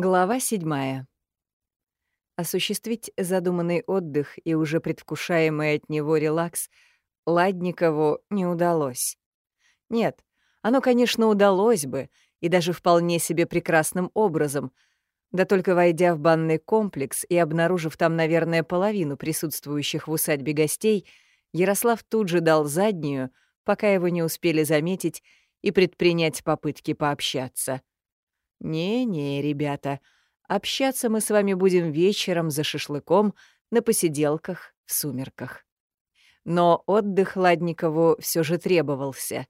Глава седьмая. Осуществить задуманный отдых и уже предвкушаемый от него релакс Ладникову не удалось. Нет, оно, конечно, удалось бы, и даже вполне себе прекрасным образом, да только войдя в банный комплекс и обнаружив там, наверное, половину присутствующих в усадьбе гостей, Ярослав тут же дал заднюю, пока его не успели заметить и предпринять попытки пообщаться — «Не-не, ребята, общаться мы с вами будем вечером за шашлыком на посиделках в сумерках». Но отдых Ладникову все же требовался.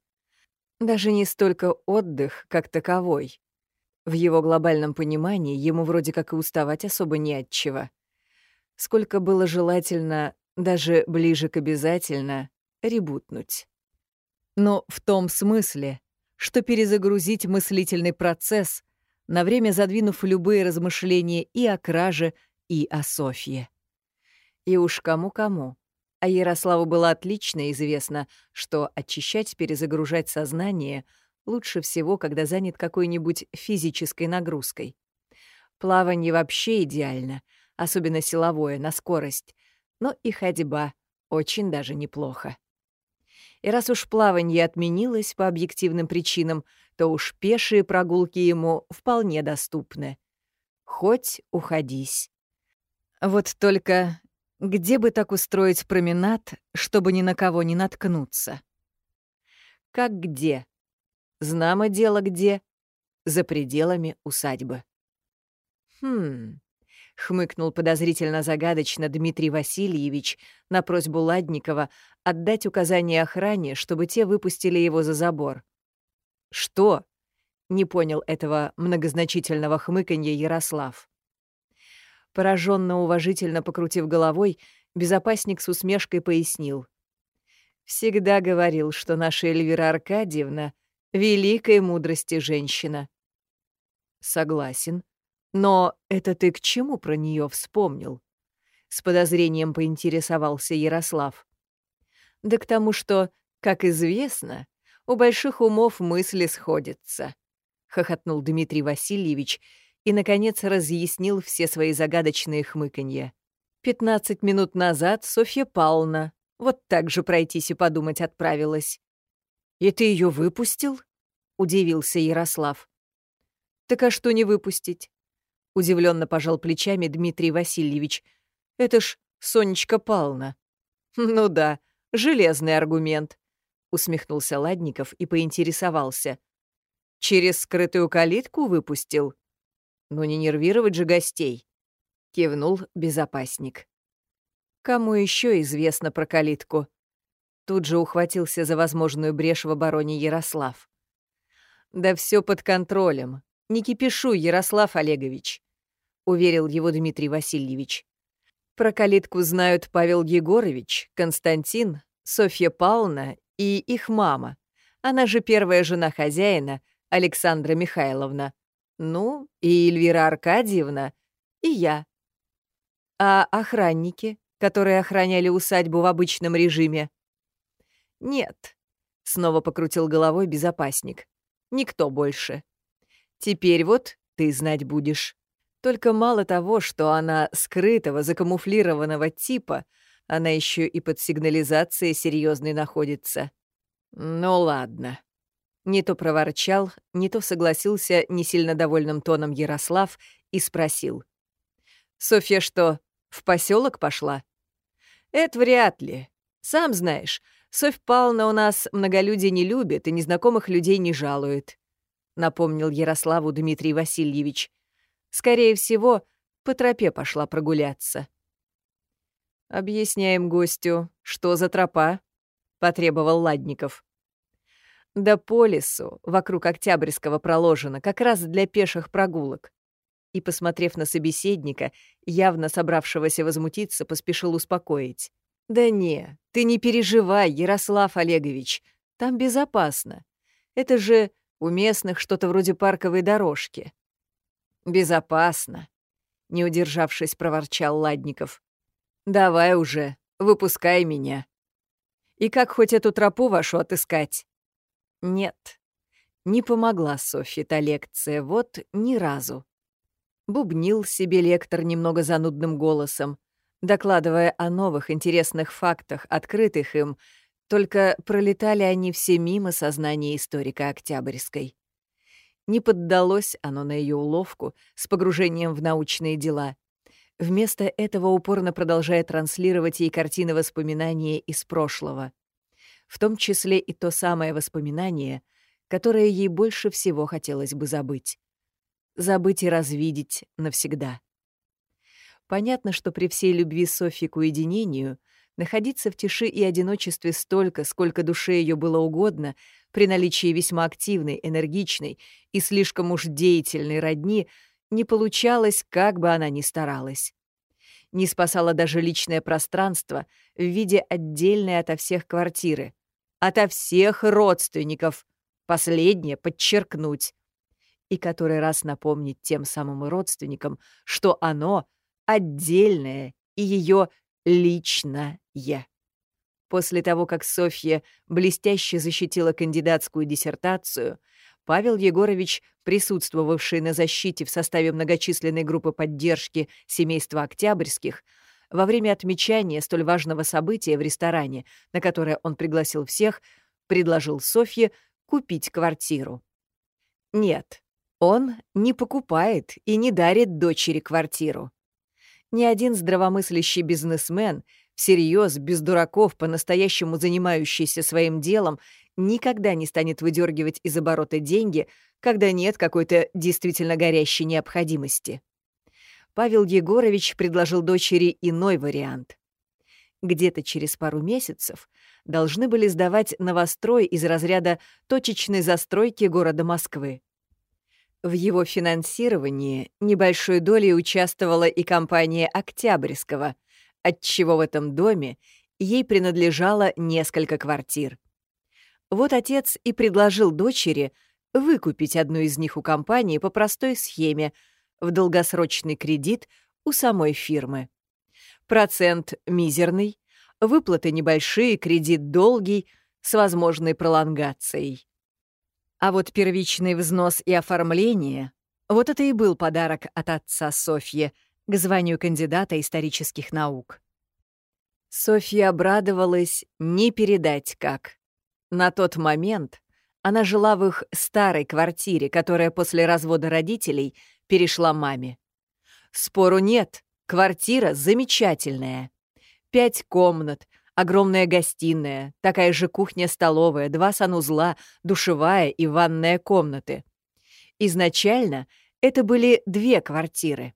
Даже не столько отдых, как таковой. В его глобальном понимании ему вроде как и уставать особо не от чего. Сколько было желательно, даже ближе к обязательно, ребутнуть. Но в том смысле, что перезагрузить мыслительный процесс, на время задвинув любые размышления и о краже, и о Софье. И уж кому-кому. А Ярославу было отлично известно, что очищать, перезагружать сознание лучше всего, когда занят какой-нибудь физической нагрузкой. Плавание вообще идеально, особенно силовое, на скорость, но и ходьба очень даже неплохо. И раз уж плавание отменилось по объективным причинам, то уж пешие прогулки ему вполне доступны. Хоть уходись. Вот только где бы так устроить променад, чтобы ни на кого не наткнуться? Как где? Знамо дело где? За пределами усадьбы. Хм, хмыкнул подозрительно загадочно Дмитрий Васильевич на просьбу Ладникова отдать указание охране, чтобы те выпустили его за забор. «Что?» — не понял этого многозначительного хмыканья Ярослав. Пораженно уважительно покрутив головой, безопасник с усмешкой пояснил. «Всегда говорил, что наша Эльвира Аркадьевна — великой мудрости женщина». «Согласен. Но это ты к чему про нее вспомнил?» С подозрением поинтересовался Ярослав. «Да к тому, что, как известно, у больших умов мысли сходятся», — хохотнул Дмитрий Васильевич и, наконец, разъяснил все свои загадочные хмыканья. «Пятнадцать минут назад Софья Павловна вот так же пройтись и подумать отправилась». «И ты ее выпустил?» — удивился Ярослав. «Так а что не выпустить?» — удивленно пожал плечами Дмитрий Васильевич. «Это ж Сонечка Павловна». «Ну да, железный аргумент. — усмехнулся Ладников и поинтересовался. «Через скрытую калитку выпустил? Ну не нервировать же гостей!» — кивнул безопасник. «Кому еще известно про калитку?» Тут же ухватился за возможную брешь в обороне Ярослав. «Да все под контролем. Не кипишу, Ярослав Олегович», — уверил его Дмитрий Васильевич. «Про калитку знают Павел Егорович, Константин, Софья Павловна и их мама. Она же первая жена хозяина, Александра Михайловна. Ну, и Эльвира Аркадьевна, и я. А охранники, которые охраняли усадьбу в обычном режиме? Нет, снова покрутил головой безопасник. Никто больше. Теперь вот ты знать будешь. Только мало того, что она скрытого, закамуфлированного типа — она еще и под сигнализацией серьезной находится. Ну ладно. Не то проворчал, не то согласился не сильно довольным тоном Ярослав и спросил. «Софья что, в поселок пошла?» «Это вряд ли. Сам знаешь, Софь Павловна у нас многолюдие не любит и незнакомых людей не жалует», — напомнил Ярославу Дмитрий Васильевич. «Скорее всего, по тропе пошла прогуляться». «Объясняем гостю, что за тропа?» — потребовал Ладников. «Да по лесу, вокруг Октябрьского проложено, как раз для пеших прогулок». И, посмотрев на собеседника, явно собравшегося возмутиться, поспешил успокоить. «Да не, ты не переживай, Ярослав Олегович, там безопасно. Это же у местных что-то вроде парковой дорожки». «Безопасно», — не удержавшись, проворчал Ладников. Давай уже, выпускай меня. И как хоть эту тропу вашу отыскать? Нет, не помогла Софье та лекция, вот ни разу. Бубнил себе лектор немного занудным голосом, докладывая о новых интересных фактах, открытых им, только пролетали они все мимо сознания историка Октябрьской. Не поддалось оно на ее уловку с погружением в научные дела. Вместо этого упорно продолжая транслировать ей картины воспоминания из прошлого. В том числе и то самое воспоминание, которое ей больше всего хотелось бы забыть. Забыть и развидеть навсегда. Понятно, что при всей любви Софьи к уединению находиться в тиши и одиночестве столько, сколько душе ее было угодно, при наличии весьма активной, энергичной и слишком уж деятельной родни, не получалось, как бы она ни старалась. Не спасало даже личное пространство в виде отдельной ото всех квартиры. Ото всех родственников. Последнее подчеркнуть. И который раз напомнить тем самым родственникам, что оно — отдельное и ее личное. После того, как Софья блестяще защитила кандидатскую диссертацию, Павел Егорович, присутствовавший на защите в составе многочисленной группы поддержки семейства Октябрьских, во время отмечания столь важного события в ресторане, на которое он пригласил всех, предложил Софье купить квартиру. Нет, он не покупает и не дарит дочери квартиру ни один здравомыслящий бизнесмен, всерьез, без дураков, по-настоящему занимающийся своим делом, никогда не станет выдергивать из оборота деньги, когда нет какой-то действительно горящей необходимости. Павел Егорович предложил дочери иной вариант. Где-то через пару месяцев должны были сдавать новострой из разряда точечной застройки города Москвы. В его финансировании небольшой долей участвовала и компания Октябрьского, отчего в этом доме ей принадлежало несколько квартир. Вот отец и предложил дочери выкупить одну из них у компании по простой схеме в долгосрочный кредит у самой фирмы. Процент мизерный, выплаты небольшие, кредит долгий, с возможной пролонгацией. А вот первичный взнос и оформление — вот это и был подарок от отца Софьи к званию кандидата исторических наук. Софья обрадовалась не передать как. На тот момент она жила в их старой квартире, которая после развода родителей перешла маме. Спору нет, квартира замечательная. Пять комнат, Огромная гостиная, такая же кухня-столовая, два санузла, душевая и ванная комнаты. Изначально это были две квартиры.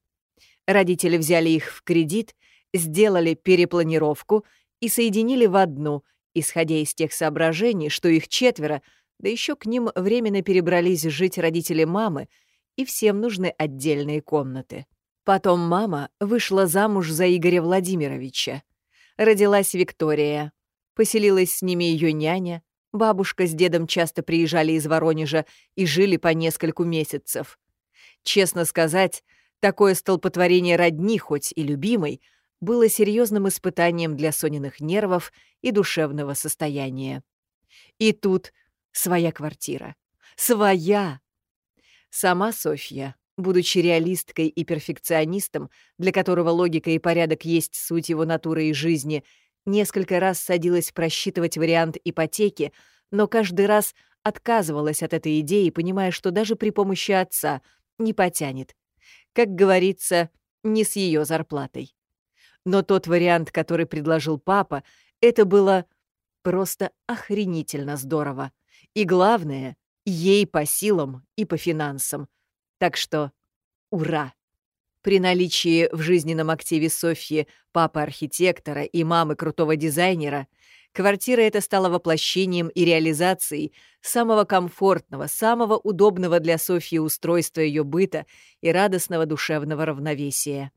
Родители взяли их в кредит, сделали перепланировку и соединили в одну, исходя из тех соображений, что их четверо, да еще к ним временно перебрались жить родители мамы, и всем нужны отдельные комнаты. Потом мама вышла замуж за Игоря Владимировича родилась Виктория. Поселилась с ними ее няня. Бабушка с дедом часто приезжали из Воронежа и жили по нескольку месяцев. Честно сказать, такое столпотворение родни, хоть и любимой, было серьезным испытанием для Сониных нервов и душевного состояния. И тут своя квартира. Своя! Сама Софья Будучи реалисткой и перфекционистом, для которого логика и порядок есть суть его натуры и жизни, несколько раз садилась просчитывать вариант ипотеки, но каждый раз отказывалась от этой идеи, понимая, что даже при помощи отца не потянет. Как говорится, не с ее зарплатой. Но тот вариант, который предложил папа, это было просто охренительно здорово. И главное, ей по силам и по финансам — так что ура! При наличии в жизненном активе Софьи папы архитектора и мамы крутого дизайнера, квартира эта стала воплощением и реализацией самого комфортного, самого удобного для Софьи устройства ее быта и радостного душевного равновесия.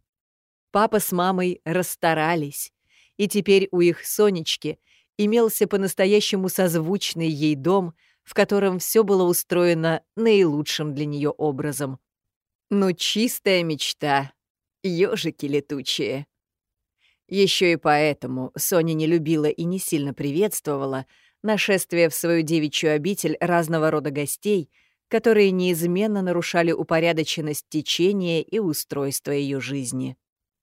Папа с мамой расстарались, и теперь у их Сонечки имелся по-настоящему созвучный ей дом — в котором все было устроено наилучшим для нее образом. Ну, чистая мечта. Ёжики летучие. Еще и поэтому Соня не любила и не сильно приветствовала нашествие в свою девичью обитель разного рода гостей, которые неизменно нарушали упорядоченность течения и устройства ее жизни.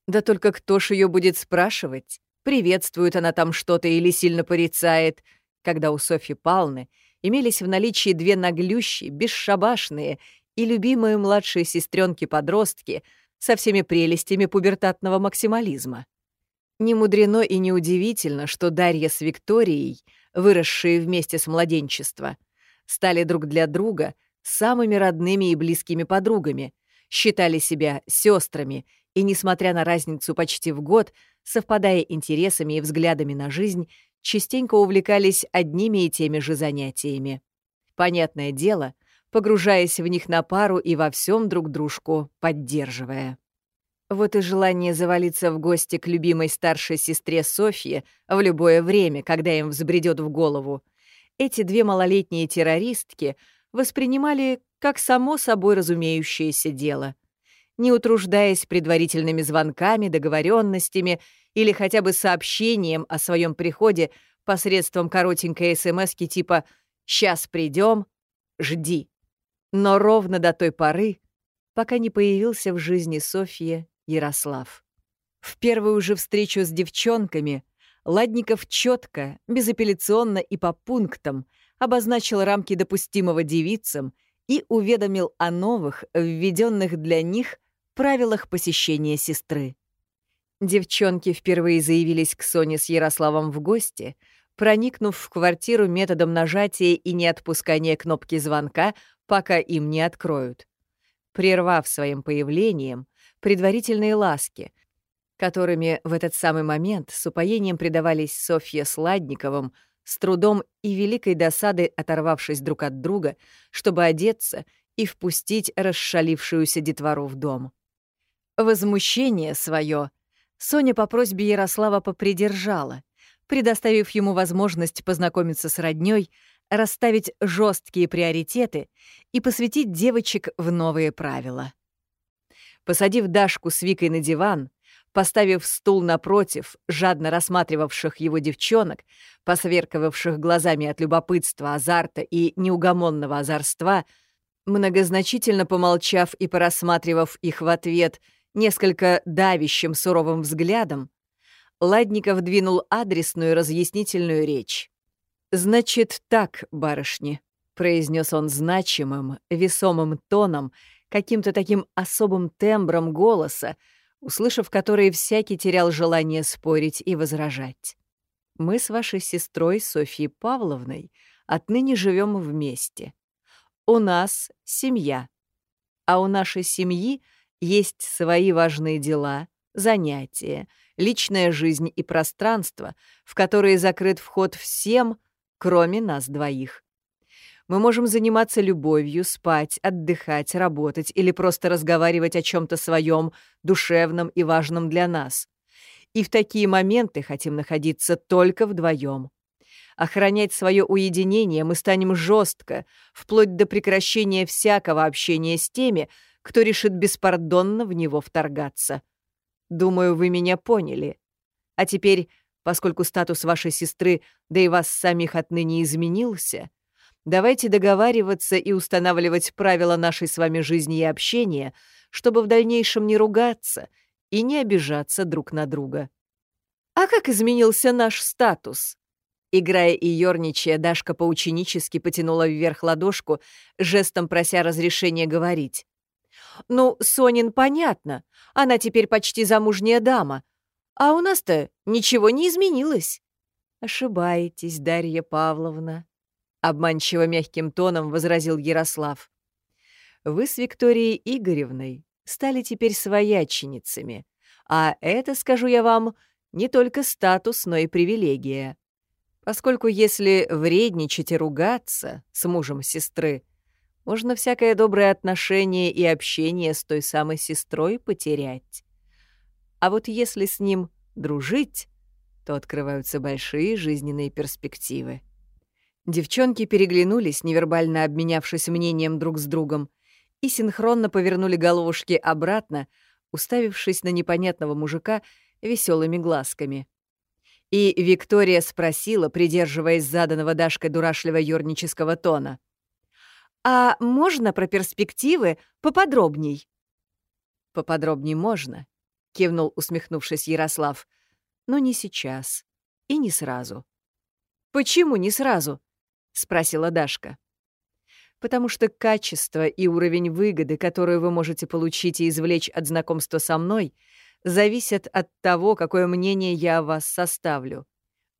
Да только кто ж ее будет спрашивать? Приветствует она там что-то или сильно порицает, когда у Софьи Палны имелись в наличии две наглющие, бесшабашные и любимые младшие сестренки-подростки со всеми прелестями пубертатного максимализма. Не мудрено и неудивительно, что Дарья с Викторией, выросшие вместе с младенчества, стали друг для друга самыми родными и близкими подругами, считали себя сестрами и, несмотря на разницу почти в год, совпадая интересами и взглядами на жизнь, частенько увлекались одними и теми же занятиями. Понятное дело, погружаясь в них на пару и во всем друг дружку поддерживая. Вот и желание завалиться в гости к любимой старшей сестре Софье в любое время, когда им взбредет в голову, эти две малолетние террористки воспринимали как само собой разумеющееся дело — не утруждаясь предварительными звонками, договоренностями или хотя бы сообщением о своем приходе посредством коротенькой смс типа «Сейчас придем, жди». Но ровно до той поры, пока не появился в жизни Софьи Ярослав. В первую же встречу с девчонками Ладников четко, безапелляционно и по пунктам обозначил рамки допустимого девицам и уведомил о новых, введенных для них, правилах посещения сестры. Девчонки впервые заявились к Соне с Ярославом в гости, проникнув в квартиру методом нажатия и неотпускания кнопки звонка, пока им не откроют, прервав своим появлением предварительные ласки, которыми в этот самый момент с упоением предавались Софья с Ладниковым, с трудом и великой досадой оторвавшись друг от друга, чтобы одеться и впустить расшалившуюся детвору в дом. Возмущение свое Соня по просьбе Ярослава попридержала, предоставив ему возможность познакомиться с роднёй, расставить жесткие приоритеты и посвятить девочек в новые правила. Посадив Дашку с Викой на диван, поставив стул напротив, жадно рассматривавших его девчонок, посверкивавших глазами от любопытства, азарта и неугомонного озорства, многозначительно помолчав и порассматривав их в ответ — несколько давящим суровым взглядом, Ладников двинул адресную разъяснительную речь. «Значит так, барышни», — произнес он значимым, весомым тоном, каким-то таким особым тембром голоса, услышав который всякий терял желание спорить и возражать. «Мы с вашей сестрой Софьей Павловной отныне живем вместе. У нас семья, а у нашей семьи — есть свои важные дела, занятия, личная жизнь и пространство, в которые закрыт вход всем, кроме нас двоих. Мы можем заниматься любовью, спать, отдыхать, работать или просто разговаривать о чем то своем, душевном и важном для нас. И в такие моменты хотим находиться только вдвоем. Охранять свое уединение мы станем жестко, вплоть до прекращения всякого общения с теми, кто решит беспардонно в него вторгаться. Думаю, вы меня поняли. А теперь, поскольку статус вашей сестры, да и вас самих отныне изменился, давайте договариваться и устанавливать правила нашей с вами жизни и общения, чтобы в дальнейшем не ругаться и не обижаться друг на друга. А как изменился наш статус? Играя и ёрничая, Дашка поученически потянула вверх ладошку, жестом прося разрешения говорить. Ну, Сонин понятно, она теперь почти замужняя дама. А у нас-то ничего не изменилось. Ошибаетесь, Дарья Павловна, обманчиво мягким тоном возразил Ярослав. Вы с Викторией Игоревной стали теперь свояченицами, а это, скажу я вам, не только статус, но и привилегия. Поскольку если вредничать и ругаться с мужем сестры, можно всякое доброе отношение и общение с той самой сестрой потерять. А вот если с ним дружить, то открываются большие жизненные перспективы. Девчонки переглянулись, невербально обменявшись мнением друг с другом, и синхронно повернули головушки обратно, уставившись на непонятного мужика веселыми глазками. И Виктория спросила, придерживаясь заданного Дашкой дурашливо-юрнического тона — «А можно про перспективы поподробней?» «Поподробней можно», — кивнул, усмехнувшись Ярослав. «Но не сейчас и не сразу». «Почему не сразу?» — спросила Дашка. «Потому что качество и уровень выгоды, которую вы можете получить и извлечь от знакомства со мной, зависят от того, какое мнение я о вас составлю.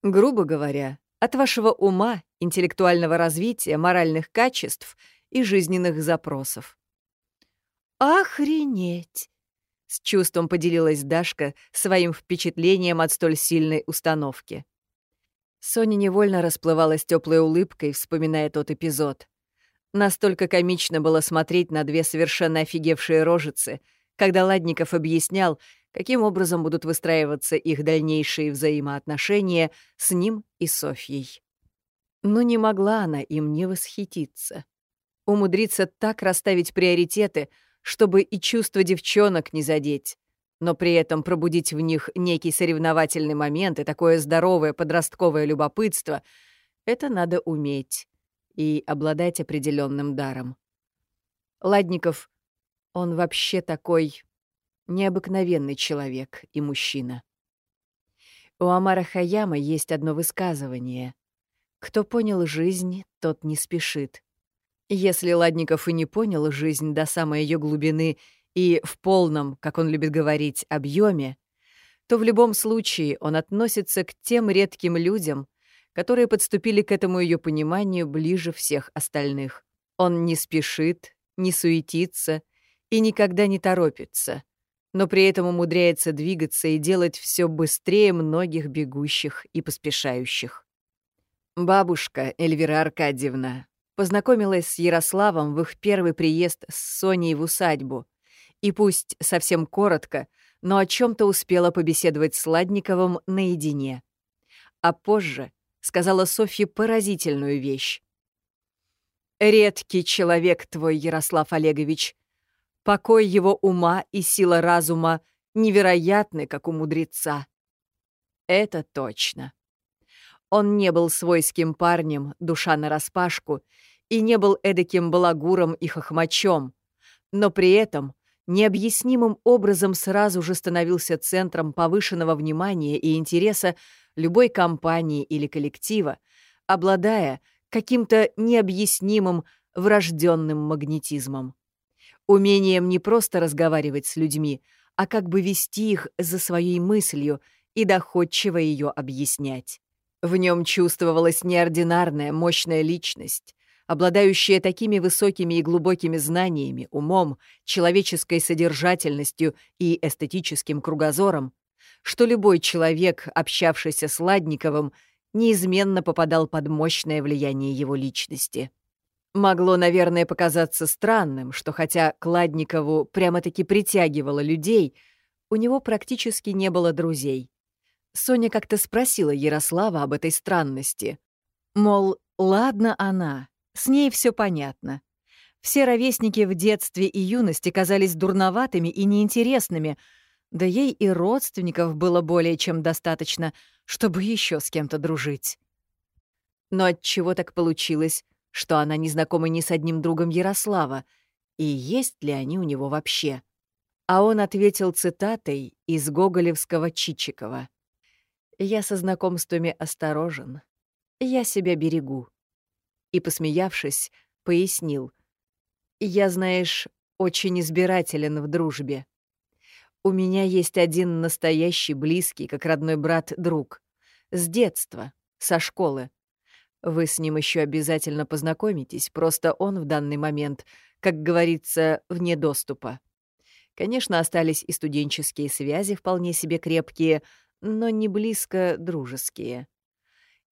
Грубо говоря, от вашего ума, интеллектуального развития, моральных качеств и жизненных запросов. «Охренеть!» — с чувством поделилась Дашка своим впечатлением от столь сильной установки. Соня невольно расплывалась теплой улыбкой, вспоминая тот эпизод. Настолько комично было смотреть на две совершенно офигевшие рожицы, когда Ладников объяснял, каким образом будут выстраиваться их дальнейшие взаимоотношения с ним и Софьей. Но не могла она им не восхититься. Умудриться так расставить приоритеты, чтобы и чувства девчонок не задеть, но при этом пробудить в них некий соревновательный момент и такое здоровое подростковое любопытство — это надо уметь и обладать определенным даром. Ладников, он вообще такой необыкновенный человек и мужчина. У Амара Хаяма есть одно высказывание. «Кто понял жизнь, тот не спешит». Если Ладников и не понял жизнь до самой ее глубины и в полном, как он любит говорить, объеме, то в любом случае он относится к тем редким людям, которые подступили к этому ее пониманию ближе всех остальных. Он не спешит, не суетится и никогда не торопится, но при этом умудряется двигаться и делать все быстрее многих бегущих и поспешающих. Бабушка Эльвира Аркадьевна познакомилась с Ярославом в их первый приезд с Соней в усадьбу, и пусть совсем коротко, но о чем то успела побеседовать с Ладниковым наедине. А позже сказала Софье поразительную вещь. «Редкий человек твой, Ярослав Олегович. Покой его ума и сила разума невероятны, как у мудреца». Это точно. Он не был свойским парнем, душа нараспашку, и не был эдаким балагуром и хохмачом, но при этом необъяснимым образом сразу же становился центром повышенного внимания и интереса любой компании или коллектива, обладая каким-то необъяснимым врожденным магнетизмом. Умением не просто разговаривать с людьми, а как бы вести их за своей мыслью и доходчиво ее объяснять. В нем чувствовалась неординарная, мощная личность, обладающая такими высокими и глубокими знаниями, умом, человеческой содержательностью и эстетическим кругозором, что любой человек, общавшийся с Ладниковым, неизменно попадал под мощное влияние его личности. Могло, наверное, показаться странным, что хотя к Ладникову прямо-таки притягивало людей, у него практически не было друзей. Соня как-то спросила Ярослава об этой странности. Мол, ладно она, с ней все понятно. Все ровесники в детстве и юности казались дурноватыми и неинтересными, да ей и родственников было более чем достаточно, чтобы еще с кем-то дружить. Но от чего так получилось, что она не знакома ни с одним другом Ярослава, и есть ли они у него вообще? А он ответил цитатой из гоголевского Чичикова. Я со знакомствами осторожен. Я себя берегу. И, посмеявшись, пояснил. Я, знаешь, очень избирателен в дружбе. У меня есть один настоящий, близкий, как родной брат, друг. С детства, со школы. Вы с ним еще обязательно познакомитесь, просто он в данный момент, как говорится, вне доступа. Конечно, остались и студенческие связи вполне себе крепкие — но не близко дружеские.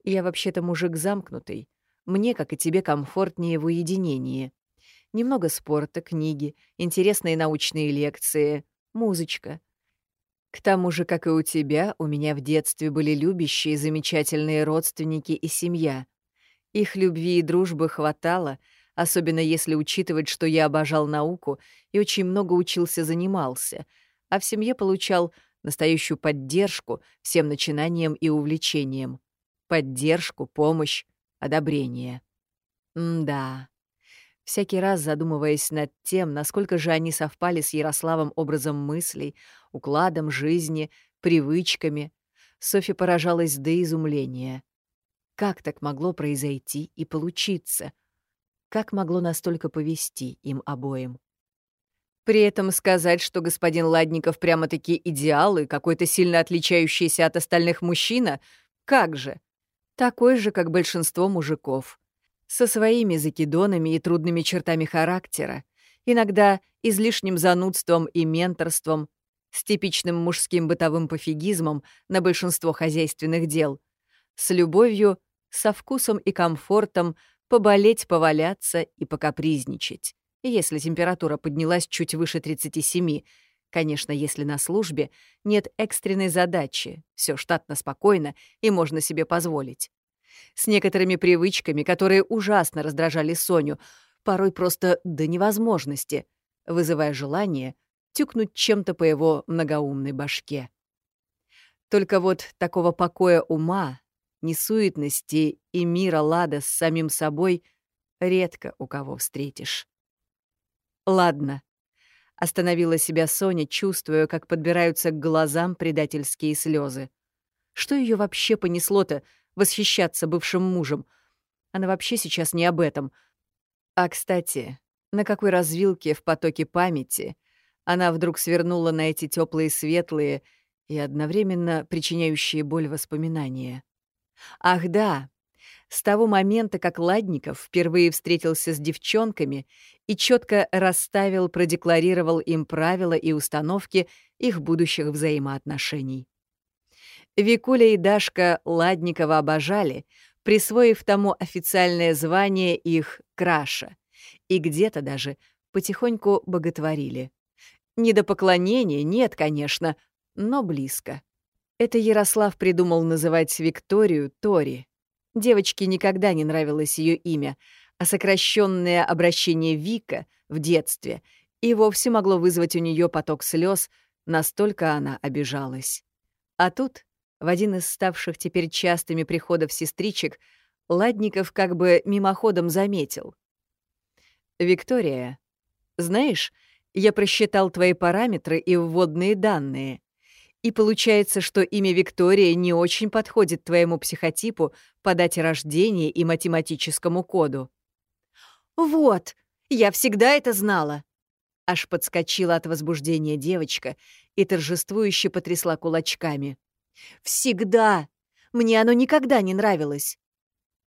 Я вообще-то мужик замкнутый. Мне, как и тебе, комфортнее в уединении. Немного спорта, книги, интересные научные лекции, музычка. К тому же, как и у тебя, у меня в детстве были любящие, замечательные родственники и семья. Их любви и дружбы хватало, особенно если учитывать, что я обожал науку и очень много учился-занимался, а в семье получал настоящую поддержку всем начинаниям и увлечениям. Поддержку, помощь, одобрение. Да. всякий раз задумываясь над тем, насколько же они совпали с Ярославом образом мыслей, укладом жизни, привычками, Софья поражалась до изумления. Как так могло произойти и получиться? Как могло настолько повести им обоим? При этом сказать, что господин Ладников прямо-таки идеал и какой-то сильно отличающийся от остальных мужчина, как же? Такой же, как большинство мужиков. Со своими закидонами и трудными чертами характера, иногда излишним занудством и менторством, с типичным мужским бытовым пофигизмом на большинство хозяйственных дел, с любовью, со вкусом и комфортом поболеть, поваляться и покапризничать если температура поднялась чуть выше 37. Конечно, если на службе нет экстренной задачи, все штатно спокойно и можно себе позволить. С некоторыми привычками, которые ужасно раздражали Соню, порой просто до невозможности, вызывая желание тюкнуть чем-то по его многоумной башке. Только вот такого покоя ума, несуетности и мира лада с самим собой редко у кого встретишь. Ладно. Остановила себя Соня, чувствуя, как подбираются к глазам предательские слезы. Что ее вообще понесло-то восхищаться бывшим мужем? Она вообще сейчас не об этом. А, кстати, на какой развилке в потоке памяти она вдруг свернула на эти теплые, светлые и одновременно причиняющие боль воспоминания? Ах да, с того момента, как Ладников впервые встретился с девчонками и четко расставил, продекларировал им правила и установки их будущих взаимоотношений. Викуля и Дашка Ладникова обожали, присвоив тому официальное звание их «краша», и где-то даже потихоньку боготворили. Не до поклонения, нет, конечно, но близко. Это Ярослав придумал называть Викторию Тори. Девочке никогда не нравилось ее имя, а сокращенное обращение Вика в детстве и вовсе могло вызвать у нее поток слез, настолько она обижалась. А тут, в один из ставших теперь частыми приходов сестричек, Ладников как бы мимоходом заметил. «Виктория, знаешь, я просчитал твои параметры и вводные данные. И получается, что имя Виктория не очень подходит твоему психотипу по дате рождения и математическому коду. «Вот, я всегда это знала!» Аж подскочила от возбуждения девочка и торжествующе потрясла кулачками. «Всегда! Мне оно никогда не нравилось!»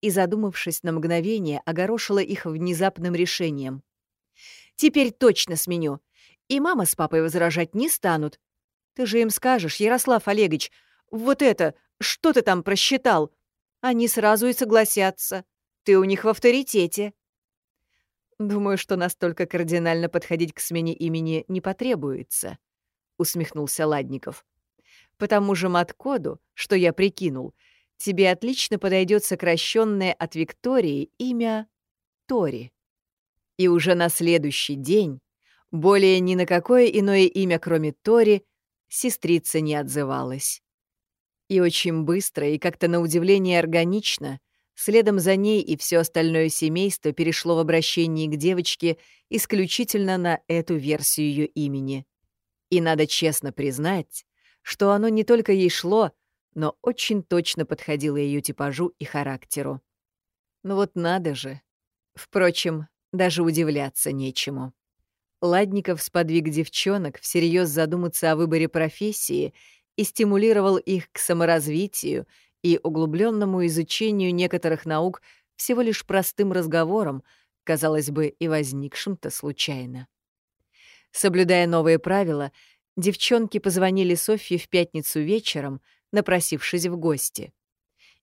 И, задумавшись на мгновение, огорошила их внезапным решением. «Теперь точно сменю. И мама с папой возражать не станут, ты же им скажешь, Ярослав Олегович, вот это, что ты там просчитал? Они сразу и согласятся. Ты у них в авторитете. Думаю, что настолько кардинально подходить к смене имени не потребуется, усмехнулся Ладников. По тому же мат-коду, что я прикинул, тебе отлично подойдет сокращенное от Виктории имя Тори. И уже на следующий день более ни на какое иное имя, кроме Тори, сестрица не отзывалась. И очень быстро и как-то на удивление органично следом за ней и все остальное семейство перешло в обращении к девочке исключительно на эту версию ее имени. И надо честно признать, что оно не только ей шло, но очень точно подходило ее типажу и характеру. Ну вот надо же. Впрочем, даже удивляться нечему. Ладников сподвиг девчонок всерьез задуматься о выборе профессии и стимулировал их к саморазвитию и углубленному изучению некоторых наук всего лишь простым разговором, казалось бы, и возникшим-то случайно. Соблюдая новые правила, девчонки позвонили Софье в пятницу вечером, напросившись в гости.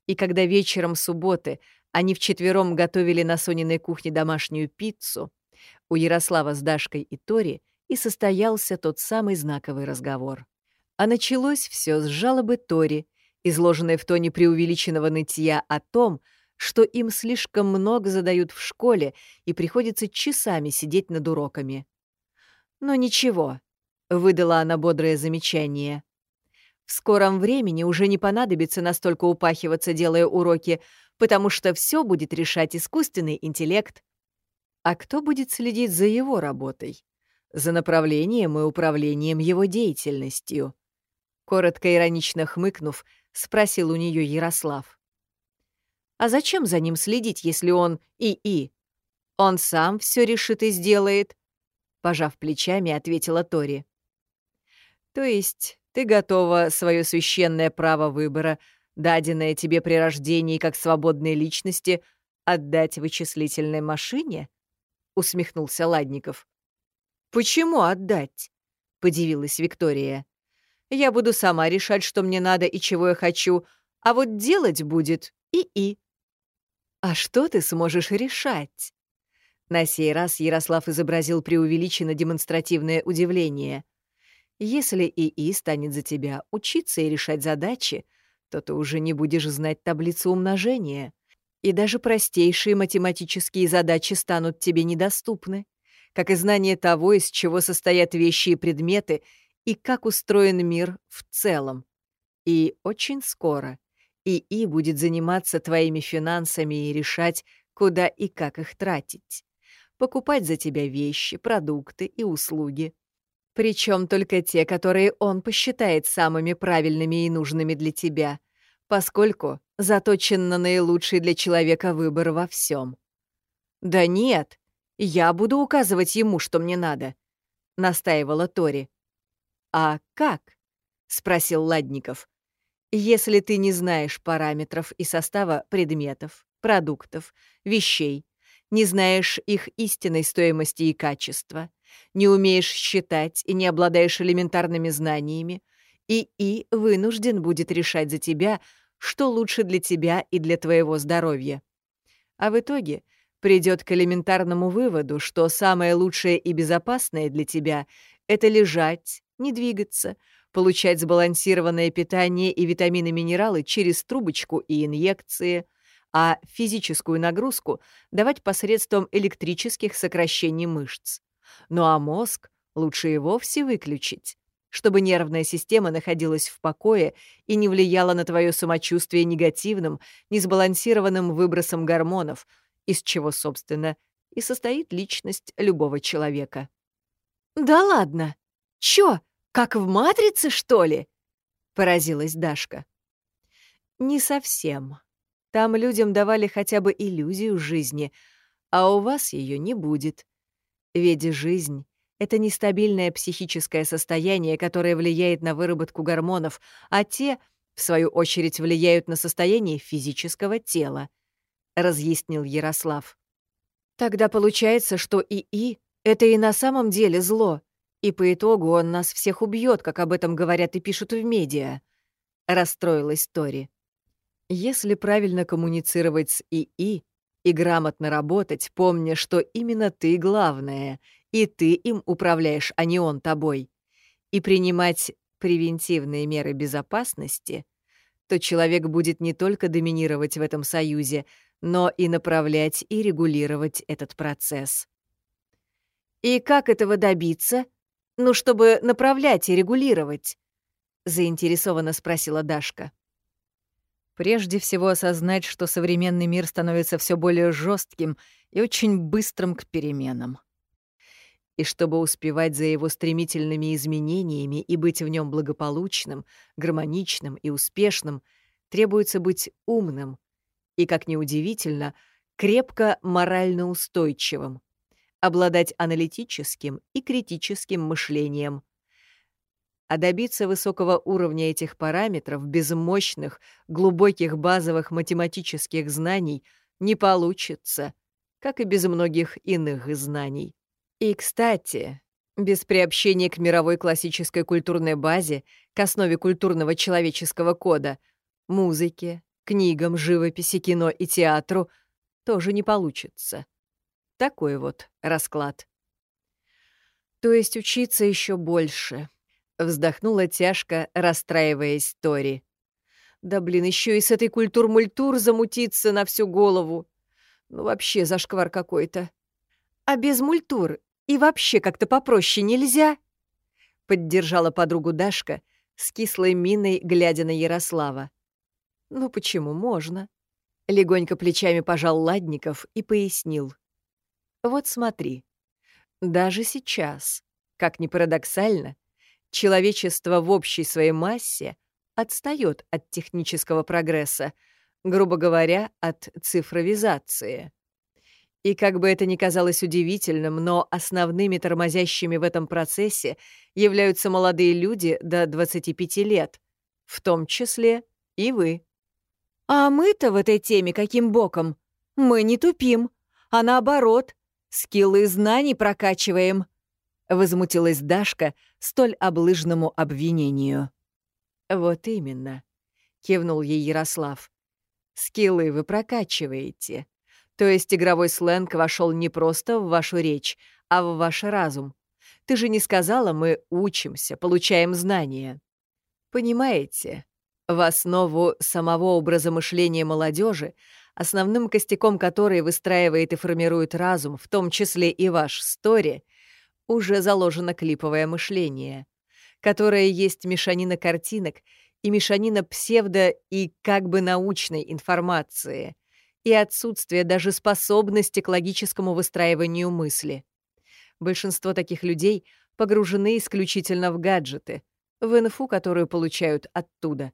И когда вечером субботы они вчетвером готовили на Сониной кухне домашнюю пиццу, у Ярослава с Дашкой и Тори и состоялся тот самый знаковый разговор. А началось все с жалобы Тори, изложенной в тоне преувеличенного нытья о том, что им слишком много задают в школе и приходится часами сидеть над уроками. «Но ничего», — выдала она бодрое замечание. «В скором времени уже не понадобится настолько упахиваться, делая уроки, потому что все будет решать искусственный интеллект. А кто будет следить за его работой? За направлением и управлением его деятельностью? Коротко иронично хмыкнув, спросил у нее Ярослав. А зачем за ним следить, если он ИИ? Он сам все решит и сделает, пожав плечами, ответила Тори. То есть ты готова свое священное право выбора, даденное тебе при рождении как свободной личности, отдать вычислительной машине? Усмехнулся Ладников. Почему отдать? подивилась Виктория. Я буду сама решать, что мне надо и чего я хочу, а вот делать будет и-и. А что ты сможешь решать? На сей раз Ярослав изобразил преувеличенно демонстративное удивление. Если ИИ станет за тебя учиться и решать задачи, то ты уже не будешь знать таблицу умножения. И даже простейшие математические задачи станут тебе недоступны, как и знание того, из чего состоят вещи и предметы, и как устроен мир в целом. И очень скоро ИИ будет заниматься твоими финансами и решать, куда и как их тратить покупать за тебя вещи, продукты и услуги. Причем только те, которые он посчитает самыми правильными и нужными для тебя, поскольку заточен на наилучший для человека выбор во всем. «Да нет, я буду указывать ему, что мне надо», — настаивала Тори. «А как?» — спросил Ладников. «Если ты не знаешь параметров и состава предметов, продуктов, вещей, не знаешь их истинной стоимости и качества, не умеешь считать и не обладаешь элементарными знаниями, и И вынужден будет решать за тебя, что лучше для тебя и для твоего здоровья. А в итоге придет к элементарному выводу, что самое лучшее и безопасное для тебя — это лежать, не двигаться, получать сбалансированное питание и витамины-минералы через трубочку и инъекции — а физическую нагрузку давать посредством электрических сокращений мышц. Ну а мозг лучше и вовсе выключить, чтобы нервная система находилась в покое и не влияла на твое самочувствие негативным, несбалансированным выбросом гормонов, из чего, собственно, и состоит личность любого человека. «Да ладно! Чё, как в «Матрице», что ли?» — поразилась Дашка. «Не совсем», там людям давали хотя бы иллюзию жизни, а у вас ее не будет. Ведь жизнь — это нестабильное психическое состояние, которое влияет на выработку гормонов, а те, в свою очередь, влияют на состояние физического тела, — разъяснил Ярослав. Тогда получается, что ИИ — это и на самом деле зло, и по итогу он нас всех убьет, как об этом говорят и пишут в медиа, — расстроилась Тори. Если правильно коммуницировать с ИИ и грамотно работать, помня, что именно ты главное, и ты им управляешь, а не он тобой, и принимать превентивные меры безопасности, то человек будет не только доминировать в этом союзе, но и направлять и регулировать этот процесс. «И как этого добиться? Ну, чтобы направлять и регулировать?» — заинтересованно спросила Дашка. Прежде всего осознать, что современный мир становится все более жестким и очень быстрым к переменам. И чтобы успевать за его стремительными изменениями и быть в нем благополучным, гармоничным и успешным, требуется быть умным и, как ни удивительно, крепко морально устойчивым, обладать аналитическим и критическим мышлением, а добиться высокого уровня этих параметров без мощных, глубоких базовых математических знаний не получится, как и без многих иных знаний. И, кстати, без приобщения к мировой классической культурной базе, к основе культурного человеческого кода, музыке, книгам, живописи, кино и театру, тоже не получится. Такой вот расклад. То есть учиться еще больше, Вздохнула тяжко, расстраиваясь Тори. Да блин, еще и с этой культур-мультур замутиться на всю голову. Ну вообще зашквар какой-то. А без мультур и вообще как-то попроще нельзя? Поддержала подругу Дашка, с кислой миной, глядя на Ярослава. Ну почему можно? Легонько плечами пожал Ладников и пояснил. Вот смотри. Даже сейчас, как ни парадоксально, человечество в общей своей массе отстает от технического прогресса, грубо говоря, от цифровизации. И как бы это ни казалось удивительным, но основными тормозящими в этом процессе являются молодые люди до 25 лет, в том числе и вы. А мы-то в этой теме каким боком? Мы не тупим, а наоборот, скиллы знаний прокачиваем. Возмутилась Дашка столь облыжному обвинению. Вот именно, кивнул ей Ярослав. Скиллы вы прокачиваете. То есть игровой сленг вошел не просто в вашу речь, а в ваш разум. Ты же не сказала, мы учимся, получаем знания. Понимаете, в основу самого образа мышления молодежи, основным костяком которой выстраивает и формирует разум, в том числе и ваш стори, уже заложено клиповое мышление, которое есть мешанина картинок и мешанина псевдо- и как бы научной информации, и отсутствие даже способности к логическому выстраиванию мысли. Большинство таких людей погружены исключительно в гаджеты, в инфу, которую получают оттуда,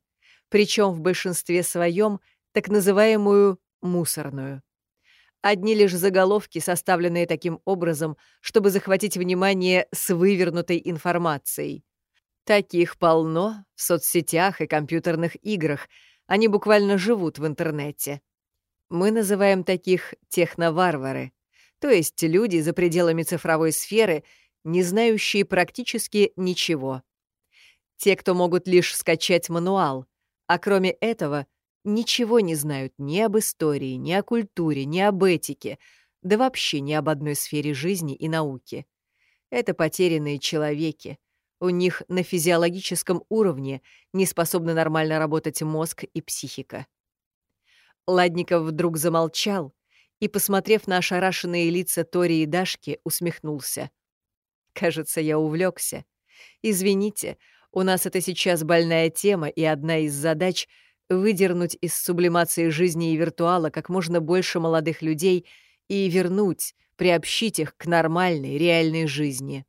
причем в большинстве своем так называемую мусорную. Одни лишь заголовки, составленные таким образом, чтобы захватить внимание с вывернутой информацией. Таких полно в соцсетях и компьютерных играх, они буквально живут в интернете. Мы называем таких техноварвары, то есть люди за пределами цифровой сферы, не знающие практически ничего. Те, кто могут лишь скачать мануал, а кроме этого ничего не знают ни об истории, ни о культуре, ни об этике, да вообще ни об одной сфере жизни и науки. Это потерянные человеки. У них на физиологическом уровне не способны нормально работать мозг и психика. Ладников вдруг замолчал и, посмотрев на ошарашенные лица Тори и Дашки, усмехнулся. «Кажется, я увлекся. Извините, у нас это сейчас больная тема, и одна из задач — выдернуть из сублимации жизни и виртуала как можно больше молодых людей и вернуть, приобщить их к нормальной, реальной жизни».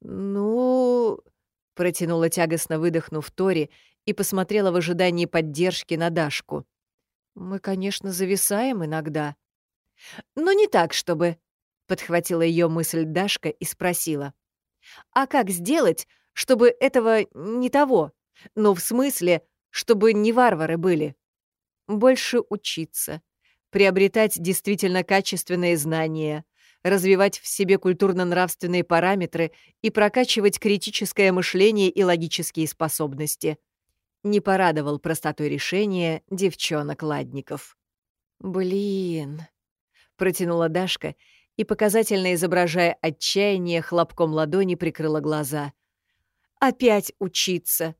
«Ну...» — протянула тягостно выдохнув Тори и посмотрела в ожидании поддержки на Дашку. Мы, конечно, зависаем иногда. Но не так, чтобы... Подхватила ее мысль Дашка и спросила. А как сделать, чтобы этого не того? Ну, в смысле, чтобы не варвары были. Больше учиться, приобретать действительно качественные знания, развивать в себе культурно-нравственные параметры и прокачивать критическое мышление и логические способности — не порадовал простотой решения девчонок Ладников. «Блин», — протянула Дашка и, показательно изображая отчаяние, хлопком ладони прикрыла глаза. «Опять учиться!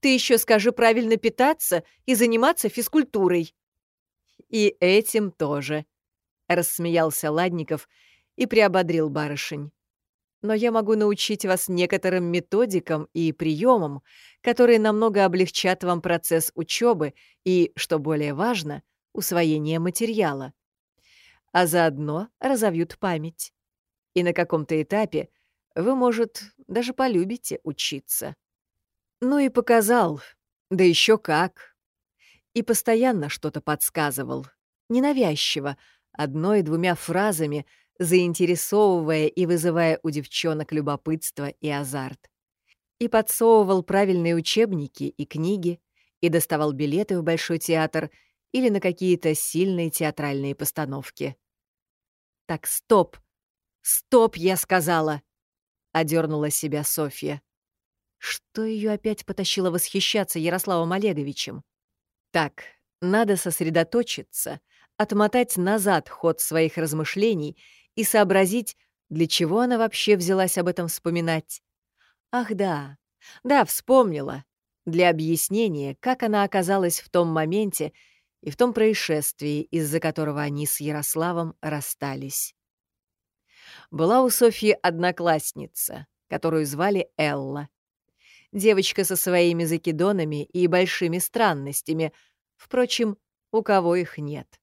Ты еще скажи правильно питаться и заниматься физкультурой!» «И этим тоже», — рассмеялся Ладников и приободрил барышень но я могу научить вас некоторым методикам и приемам, которые намного облегчат вам процесс учебы и, что более важно, усвоение материала. А заодно разовьют память. И на каком-то этапе вы, может, даже полюбите учиться. Ну и показал, да еще как. И постоянно что-то подсказывал, ненавязчиво, одной-двумя фразами — заинтересовывая и вызывая у девчонок любопытство и азарт. И подсовывал правильные учебники и книги, и доставал билеты в Большой театр или на какие-то сильные театральные постановки. «Так, стоп! Стоп, я сказала!» — одернула себя Софья. Что ее опять потащило восхищаться Ярославом Олеговичем? Так, надо сосредоточиться, отмотать назад ход своих размышлений и сообразить, для чего она вообще взялась об этом вспоминать. Ах да, да, вспомнила. Для объяснения, как она оказалась в том моменте и в том происшествии, из-за которого они с Ярославом расстались. Была у Софьи одноклассница, которую звали Элла. Девочка со своими закидонами и большими странностями, впрочем, у кого их нет.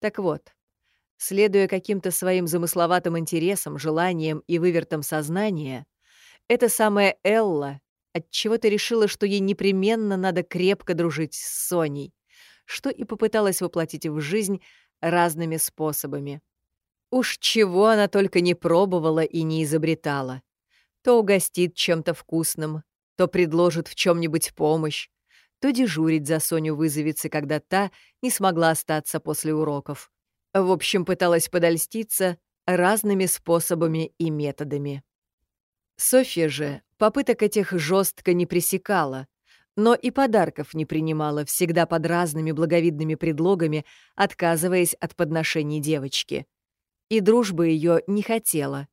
Так вот, Следуя каким-то своим замысловатым интересам, желаниям и вывертам сознания, эта самая Элла отчего-то решила, что ей непременно надо крепко дружить с Соней, что и попыталась воплотить в жизнь разными способами. Уж чего она только не пробовала и не изобретала. То угостит чем-то вкусным, то предложит в чем нибудь помощь, то дежурить за Соню вызовется, когда та не смогла остаться после уроков. В общем, пыталась подольститься разными способами и методами. Софья же попыток этих жестко не пресекала, но и подарков не принимала, всегда под разными благовидными предлогами, отказываясь от подношений девочки. И дружбы ее не хотела.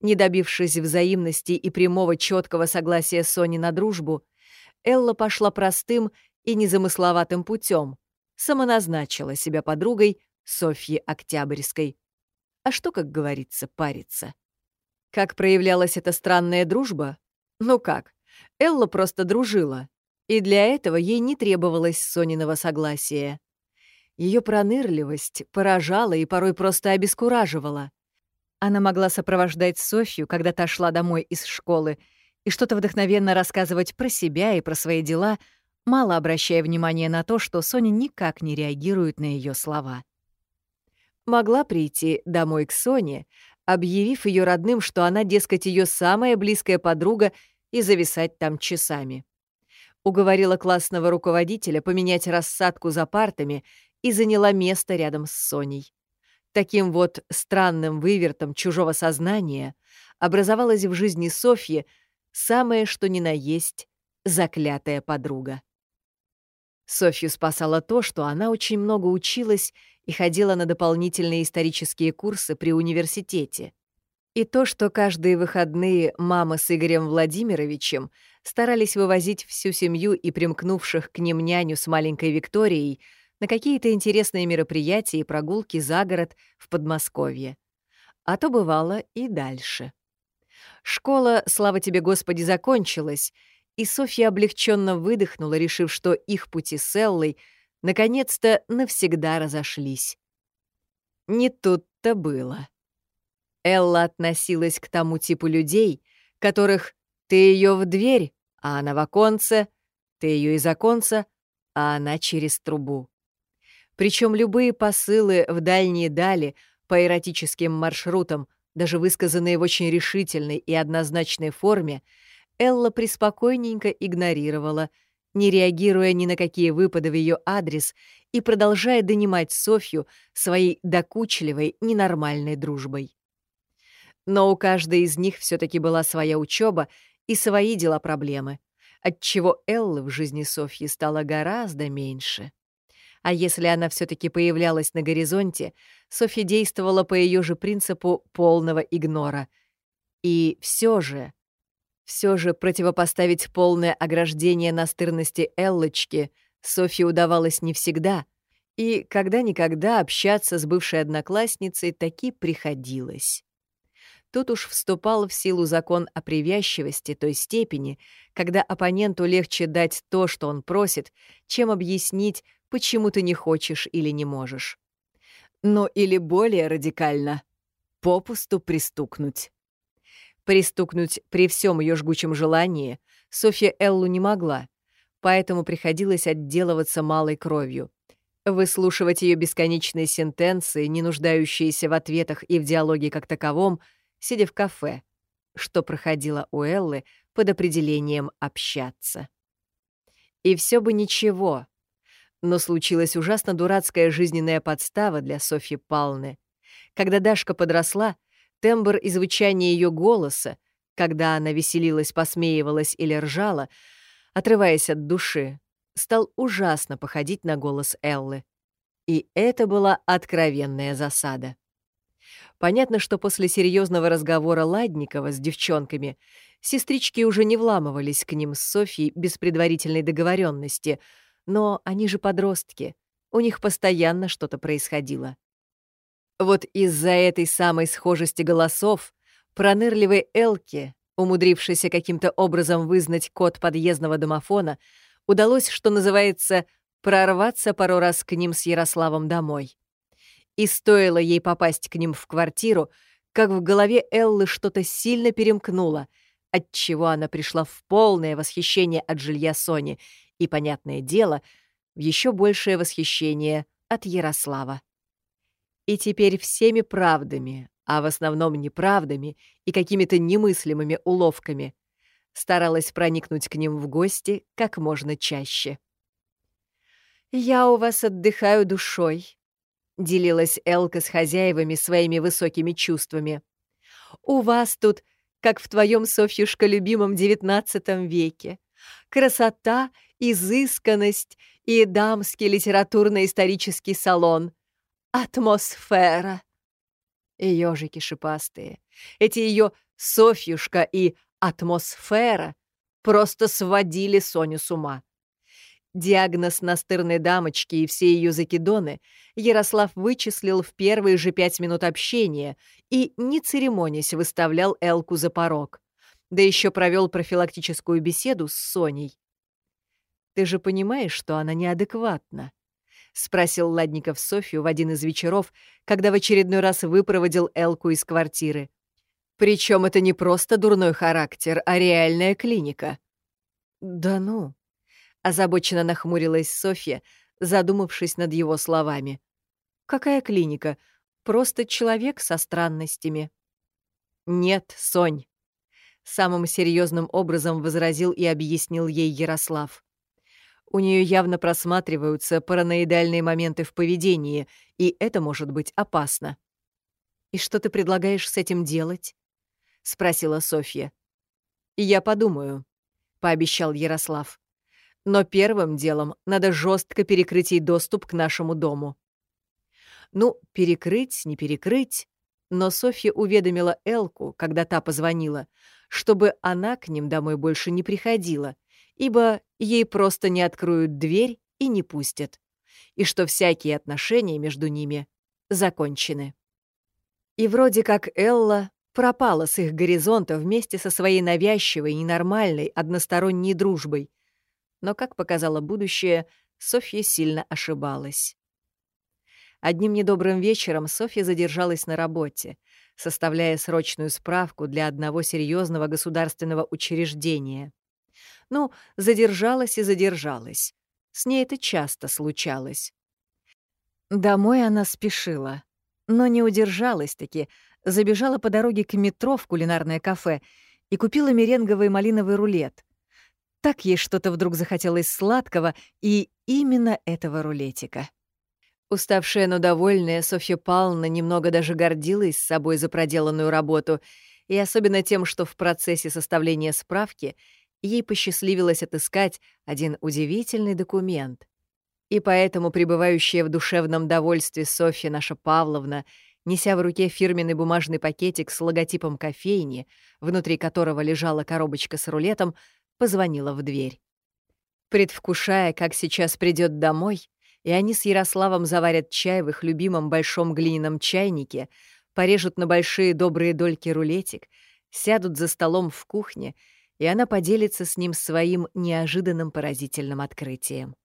Не добившись взаимности и прямого четкого согласия Сони на дружбу, Элла пошла простым и незамысловатым путем, самоназначила себя подругой Софьи Октябрьской. А что, как говорится, париться? Как проявлялась эта странная дружба? Ну как, Элла просто дружила, и для этого ей не требовалось Сониного согласия. Ее пронырливость поражала и порой просто обескураживала. Она могла сопровождать Софью, когда та шла домой из школы, и что-то вдохновенно рассказывать про себя и про свои дела, мало обращая внимания на то, что Соня никак не реагирует на ее слова. Могла прийти домой к Соне, объявив ее родным, что она, дескать, ее самая близкая подруга, и зависать там часами. Уговорила классного руководителя поменять рассадку за партами и заняла место рядом с Соней. Таким вот странным вывертом чужого сознания образовалась в жизни Софьи самое что ни на есть заклятая подруга. Софью спасало то, что она очень много училась и ходила на дополнительные исторические курсы при университете. И то, что каждые выходные мама с Игорем Владимировичем старались вывозить всю семью и примкнувших к ним няню с маленькой Викторией на какие-то интересные мероприятия и прогулки за город в Подмосковье. А то бывало и дальше. Школа, слава тебе, Господи, закончилась, и Софья облегченно выдохнула, решив, что их пути с Эллой наконец-то навсегда разошлись. Не тут-то было. Элла относилась к тому типу людей, которых ты ее в дверь, а она в оконце, ты ее из оконца, а она через трубу. Причем любые посылы в дальние дали по эротическим маршрутам, даже высказанные в очень решительной и однозначной форме, Элла приспокойненько игнорировала, не реагируя ни на какие выпады в ее адрес и продолжая донимать Софью своей докучливой, ненормальной дружбой. Но у каждой из них все таки была своя учеба и свои дела-проблемы, отчего Эллы в жизни Софьи стало гораздо меньше. А если она все таки появлялась на горизонте, Софья действовала по ее же принципу полного игнора. И все же, все же противопоставить полное ограждение настырности Эллочки Софье удавалось не всегда, и когда-никогда общаться с бывшей одноклассницей таки приходилось. Тут уж вступал в силу закон о привязчивости той степени, когда оппоненту легче дать то, что он просит, чем объяснить, почему ты не хочешь или не можешь. Ну или более радикально — попусту пристукнуть. Пристукнуть при всем ее жгучем желании Софья Эллу не могла, поэтому приходилось отделываться малой кровью. Выслушивать ее бесконечные сентенции, не нуждающиеся в ответах и в диалоге как таковом, сидя в кафе, что проходило у Эллы под определением «общаться». И все бы ничего, но случилась ужасно дурацкая жизненная подстава для Софьи Палны. Когда Дашка подросла, тембр и звучание ее голоса, когда она веселилась, посмеивалась или ржала, отрываясь от души, стал ужасно походить на голос Эллы. И это была откровенная засада. Понятно, что после серьезного разговора Ладникова с девчонками сестрички уже не вламывались к ним с Софьей без предварительной договоренности — но они же подростки, у них постоянно что-то происходило. Вот из-за этой самой схожести голосов пронырливой Элке, умудрившейся каким-то образом вызнать код подъездного домофона, удалось, что называется, прорваться пару раз к ним с Ярославом домой. И стоило ей попасть к ним в квартиру, как в голове Эллы что-то сильно перемкнуло, отчего она пришла в полное восхищение от жилья Сони и, понятное дело, в еще большее восхищение от Ярослава. И теперь всеми правдами, а в основном неправдами и какими-то немыслимыми уловками, старалась проникнуть к ним в гости как можно чаще. «Я у вас отдыхаю душой», — делилась Элка с хозяевами своими высокими чувствами. «У вас тут, как в твоем, Софьюшка, любимом девятнадцатом веке, красота, изысканность и дамский литературно-исторический салон. Атмосфера и ежики шипастые. Эти ее Софьюшка и атмосфера просто сводили Соню с ума. Диагноз настырной дамочки и все ее закидоны Ярослав вычислил в первые же пять минут общения и, не церемонясь, выставлял Элку за порог. Да еще провел профилактическую беседу с Соней. «Ты же понимаешь, что она неадекватна?» — спросил Ладников Софью в один из вечеров, когда в очередной раз выпроводил Элку из квартиры. Причем это не просто дурной характер, а реальная клиника. «Да ну!» — озабоченно нахмурилась Софья, задумавшись над его словами. «Какая клиника? Просто человек со странностями». «Нет, Сонь», — самым серьезным образом возразил и объяснил ей Ярослав. У нее явно просматриваются параноидальные моменты в поведении, и это может быть опасно. «И что ты предлагаешь с этим делать?» — спросила Софья. «Я подумаю», — пообещал Ярослав. «Но первым делом надо жестко перекрыть ей доступ к нашему дому». Ну, перекрыть, не перекрыть, но Софья уведомила Элку, когда та позвонила, чтобы она к ним домой больше не приходила — ибо ей просто не откроют дверь и не пустят, и что всякие отношения между ними закончены. И вроде как Элла пропала с их горизонта вместе со своей навязчивой, ненормальной, односторонней дружбой. Но, как показало будущее, Софья сильно ошибалась. Одним недобрым вечером Софья задержалась на работе, составляя срочную справку для одного серьезного государственного учреждения. Ну, задержалась и задержалась. С ней это часто случалось. Домой она спешила, но не удержалась-таки, забежала по дороге к метро в кулинарное кафе и купила меренговый малиновый рулет. Так ей что-то вдруг захотелось сладкого, и именно этого рулетика. Уставшая, но довольная, Софья Павловна немного даже гордилась собой за проделанную работу, и особенно тем, что в процессе составления справки ей посчастливилось отыскать один удивительный документ. И поэтому пребывающая в душевном довольстве Софья наша Павловна, неся в руке фирменный бумажный пакетик с логотипом кофейни, внутри которого лежала коробочка с рулетом, позвонила в дверь. Предвкушая, как сейчас придет домой, и они с Ярославом заварят чай в их любимом большом глиняном чайнике, порежут на большие добрые дольки рулетик, сядут за столом в кухне — и она поделится с ним своим неожиданным поразительным открытием.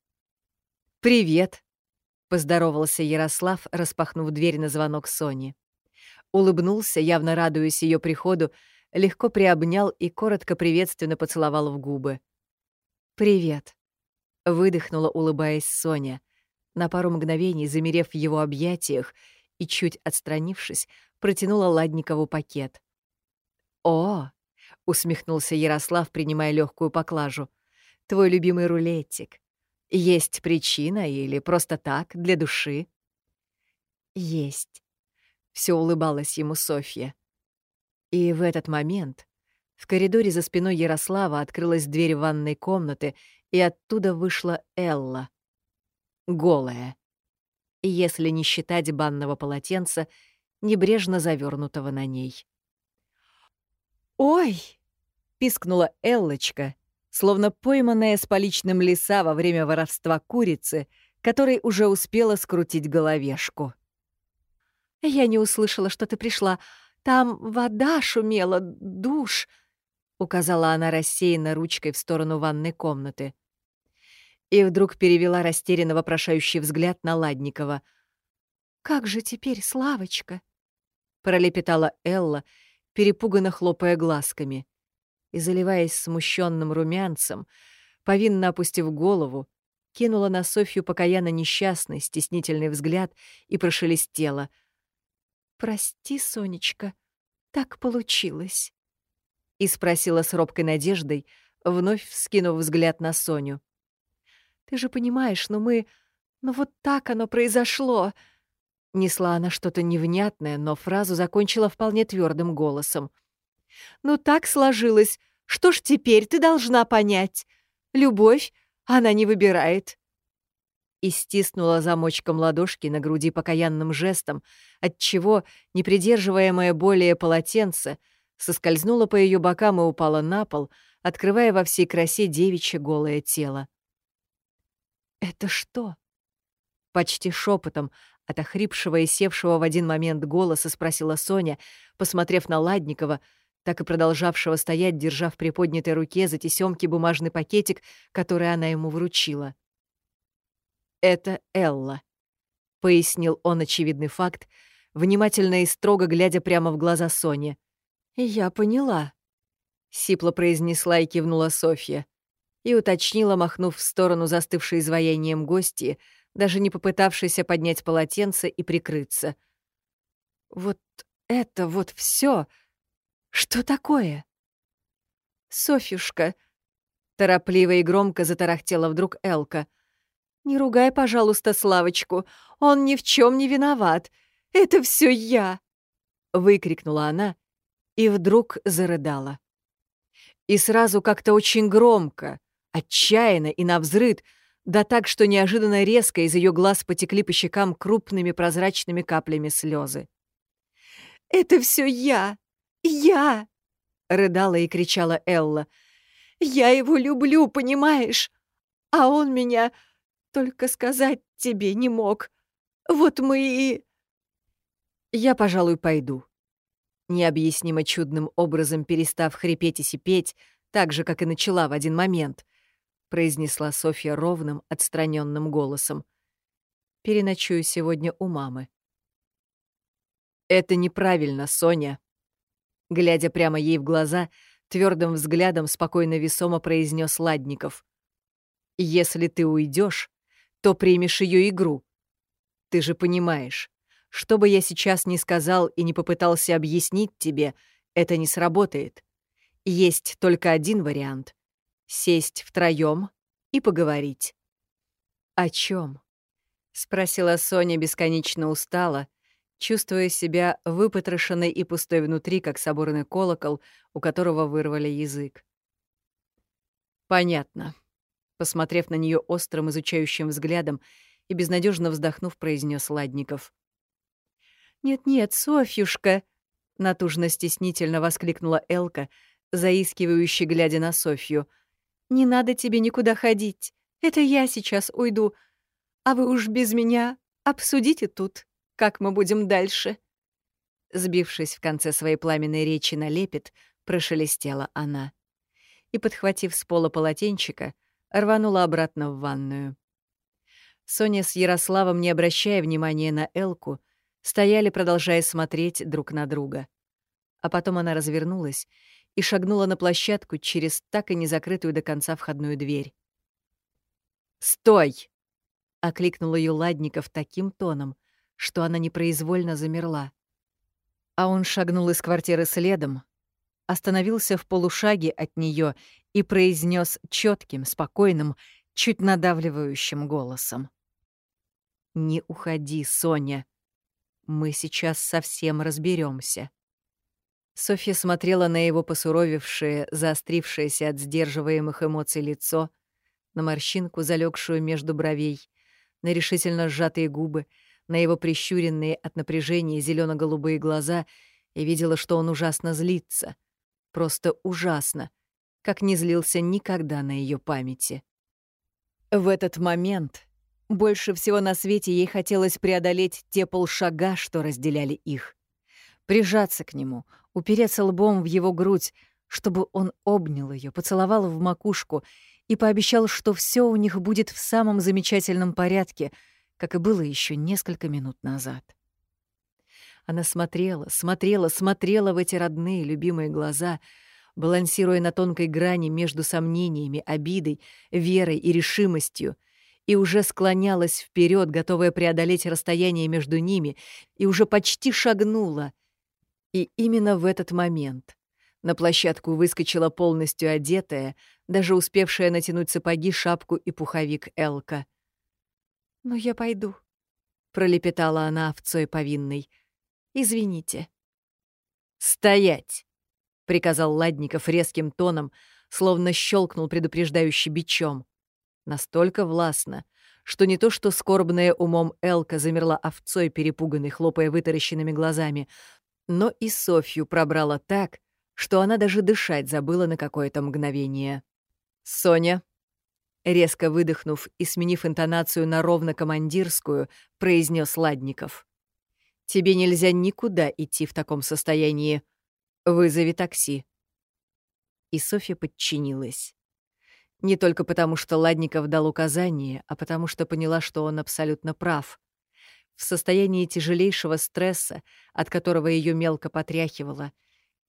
«Привет!» — поздоровался Ярослав, распахнув дверь на звонок Сони. Улыбнулся, явно радуясь ее приходу, легко приобнял и коротко приветственно поцеловал в губы. «Привет!» — выдохнула, улыбаясь Соня, на пару мгновений замерев в его объятиях и, чуть отстранившись, протянула Ладникову пакет. «О!» — усмехнулся Ярослав, принимая легкую поклажу. «Твой любимый рулетик. Есть причина или просто так, для души?» «Есть», — все улыбалась ему Софья. И в этот момент в коридоре за спиной Ярослава открылась дверь ванной комнаты, и оттуда вышла Элла. Голая. Если не считать банного полотенца, небрежно завернутого на ней. «Ой!» — пискнула Эллочка, словно пойманная с поличным леса во время воровства курицы, которой уже успела скрутить головешку. «Я не услышала, что ты пришла. Там вода шумела, душ», — указала она рассеянно ручкой в сторону ванной комнаты. И вдруг перевела растерянно вопрошающий взгляд на Ладникова. как же теперь, Славочка?» — пролепетала Элла, перепуганно хлопая глазками. И, заливаясь смущенным румянцем, повинно опустив голову, кинула на Софью покаянно несчастный, стеснительный взгляд и прошелестела. «Прости, Сонечка, так получилось». И спросила с робкой надеждой, вновь вскинув взгляд на Соню. «Ты же понимаешь, но ну мы... Ну вот так оно произошло!» Несла она что-то невнятное, но фразу закончила вполне твердым голосом. «Ну так сложилось. Что ж теперь ты должна понять? Любовь она не выбирает». И стиснула замочком ладошки на груди покаянным жестом, отчего, не придерживаемое более полотенце, соскользнуло по ее бокам и упало на пол, открывая во всей красе девичье голое тело. «Это что?» Почти шепотом, от охрипшего и севшего в один момент голоса спросила Соня, посмотрев на Ладникова, так и продолжавшего стоять, держа в приподнятой руке за тесёмки бумажный пакетик, который она ему вручила. «Это Элла», — пояснил он очевидный факт, внимательно и строго глядя прямо в глаза Соне. «Я поняла», — сипло произнесла и кивнула Софья, и уточнила, махнув в сторону застывшей изваянием гости, даже не попытавшейся поднять полотенце и прикрыться. «Вот это вот все, Что такое?» «Софюшка», — торопливо и громко затарахтела вдруг Элка. «Не ругай, пожалуйста, Славочку, он ни в чем не виноват. Это все я!» — выкрикнула она и вдруг зарыдала. И сразу как-то очень громко, отчаянно и навзрыд, да так, что неожиданно резко из ее глаз потекли по щекам крупными прозрачными каплями слезы. «Это все я! Я!» — рыдала и кричала Элла. «Я его люблю, понимаешь? А он меня только сказать тебе не мог. Вот мы и...» «Я, пожалуй, пойду». Необъяснимо чудным образом перестав хрипеть и сипеть, так же, как и начала в один момент — произнесла Софья ровным, отстраненным голосом. «Переночую сегодня у мамы». «Это неправильно, Соня», — глядя прямо ей в глаза, твердым взглядом спокойно весомо произнес Ладников. «Если ты уйдешь, то примешь ее игру. Ты же понимаешь, что бы я сейчас ни сказал и не попытался объяснить тебе, это не сработает. Есть только один вариант сесть втроем и поговорить. «О чем? спросила Соня бесконечно устала, чувствуя себя выпотрошенной и пустой внутри, как соборный колокол, у которого вырвали язык. «Понятно», — посмотрев на нее острым изучающим взглядом и безнадежно вздохнув, произнес Ладников. «Нет-нет, Софьюшка!» — натужно-стеснительно воскликнула Элка, заискивающе глядя на Софью — не надо тебе никуда ходить. Это я сейчас уйду. А вы уж без меня обсудите тут, как мы будем дальше». Сбившись в конце своей пламенной речи на лепет, прошелестела она. И, подхватив с пола полотенчика, рванула обратно в ванную. Соня с Ярославом, не обращая внимания на Элку, стояли, продолжая смотреть друг на друга. А потом она развернулась и шагнула на площадку через так и не закрытую до конца входную дверь. «Стой!» — окликнул ее Ладников таким тоном, что она непроизвольно замерла. А он шагнул из квартиры следом, остановился в полушаге от нее и произнес четким, спокойным, чуть надавливающим голосом. «Не уходи, Соня. Мы сейчас совсем разберемся. Софья смотрела на его посуровевшее, заострившееся от сдерживаемых эмоций лицо, на морщинку, залегшую между бровей, на решительно сжатые губы, на его прищуренные от напряжения зелено голубые глаза и видела, что он ужасно злится. Просто ужасно, как не злился никогда на ее памяти. В этот момент больше всего на свете ей хотелось преодолеть те полшага, что разделяли их. Прижаться к нему, упереться лбом в его грудь, чтобы он обнял ее, поцеловал в макушку и пообещал, что все у них будет в самом замечательном порядке, как и было еще несколько минут назад. Она смотрела, смотрела, смотрела в эти родные, любимые глаза, балансируя на тонкой грани между сомнениями, обидой, верой и решимостью, и уже склонялась вперед, готовая преодолеть расстояние между ними, и уже почти шагнула. И именно в этот момент на площадку выскочила полностью одетая, даже успевшая натянуть сапоги, шапку и пуховик Элка. «Ну, я пойду», — пролепетала она овцой повинной. «Извините». «Стоять!» — приказал Ладников резким тоном, словно щелкнул предупреждающий бичом. Настолько властно, что не то что скорбная умом Элка замерла овцой, перепуганной, хлопая вытаращенными глазами, но и Софью пробрала так, что она даже дышать забыла на какое-то мгновение. «Соня», резко выдохнув и сменив интонацию на ровно командирскую, произнес Ладников. «Тебе нельзя никуда идти в таком состоянии. Вызови такси». И Софья подчинилась. Не только потому, что Ладников дал указание, а потому что поняла, что он абсолютно прав. В состоянии тяжелейшего стресса, от которого ее мелко потряхивало,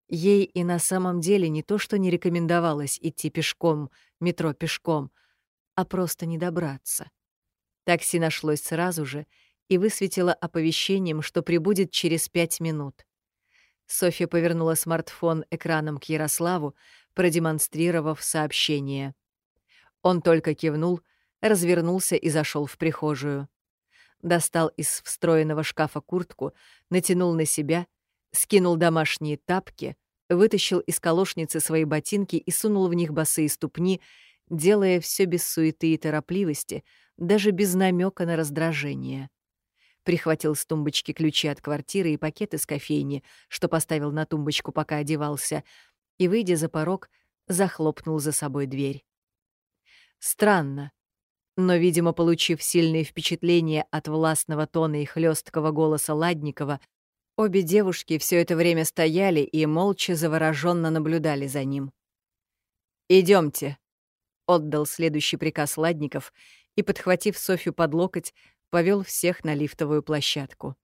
ей и на самом деле не то что не рекомендовалось идти пешком, метро пешком, а просто не добраться. Такси нашлось сразу же и высветило оповещением, что прибудет через пять минут. Софья повернула смартфон экраном к Ярославу, продемонстрировав сообщение. Он только кивнул, развернулся и зашел в прихожую. Достал из встроенного шкафа куртку, натянул на себя, скинул домашние тапки, вытащил из колошницы свои ботинки и сунул в них босые ступни, делая все без суеты и торопливости, даже без намека на раздражение. Прихватил с тумбочки ключи от квартиры и пакет из кофейни, что поставил на тумбочку, пока одевался, и, выйдя за порог, захлопнул за собой дверь. Странно. Но, видимо, получив сильные впечатления от властного тона и хлесткого голоса Ладникова, обе девушки все это время стояли и молча завороженно наблюдали за ним. Идемте, отдал следующий приказ Ладников и, подхватив Софью под локоть, повел всех на лифтовую площадку.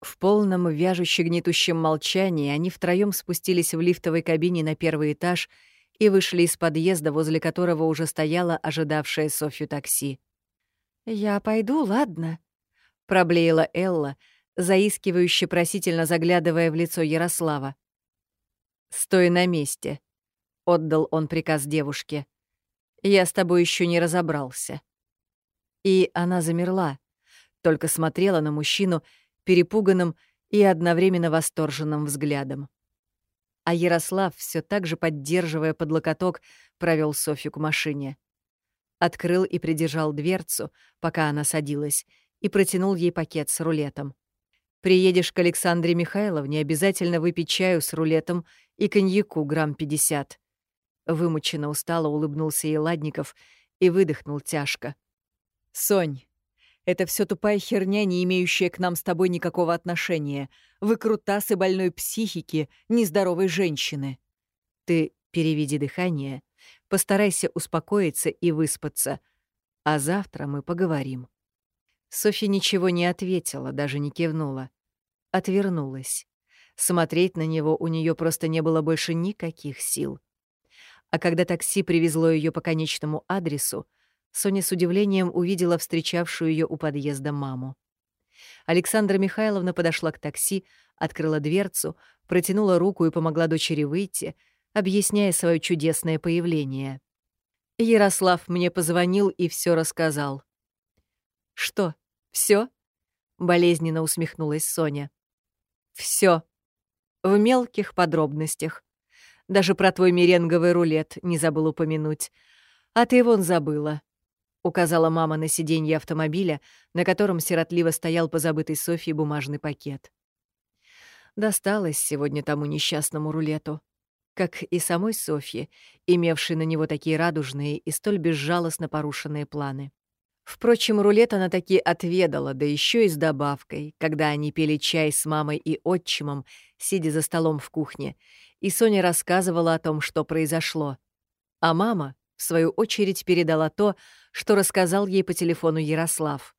В полном вяжуще-гнетущем молчании они втроем спустились в лифтовой кабине на первый этаж — и вышли из подъезда, возле которого уже стояла ожидавшая Софью такси. «Я пойду, ладно?» — проблеяла Элла, заискивающе просительно заглядывая в лицо Ярослава. «Стой на месте», — отдал он приказ девушке. «Я с тобой еще не разобрался». И она замерла, только смотрела на мужчину перепуганным и одновременно восторженным взглядом а Ярослав, все так же поддерживая под локоток, провел Софью к машине. Открыл и придержал дверцу, пока она садилась, и протянул ей пакет с рулетом. «Приедешь к Александре Михайловне, обязательно выпить чаю с рулетом и коньяку грамм пятьдесят». Вымученно устало улыбнулся ей Ладников и выдохнул тяжко. «Сонь, это все тупая херня, не имеющая к нам с тобой никакого отношения. Выкрутасы больной психики, нездоровой женщины. Ты переведи дыхание, постарайся успокоиться и выспаться. А завтра мы поговорим». Софья ничего не ответила, даже не кивнула. Отвернулась. Смотреть на него у нее просто не было больше никаких сил. А когда такси привезло ее по конечному адресу, Соня с удивлением увидела встречавшую ее у подъезда маму. Александра Михайловна подошла к такси, открыла дверцу, протянула руку и помогла дочери выйти, объясняя свое чудесное появление. Ярослав мне позвонил и все рассказал. «Что, все? болезненно усмехнулась Соня. Все. В мелких подробностях. Даже про твой меренговый рулет не забыл упомянуть. А ты вон забыла указала мама на сиденье автомобиля, на котором сиротливо стоял позабытый Софьей бумажный пакет. Досталось сегодня тому несчастному рулету, как и самой Софье, имевшей на него такие радужные и столь безжалостно порушенные планы. Впрочем, рулет она таки отведала, да еще и с добавкой, когда они пили чай с мамой и отчимом, сидя за столом в кухне, и Соня рассказывала о том, что произошло. А мама, в свою очередь, передала то, что рассказал ей по телефону Ярослав.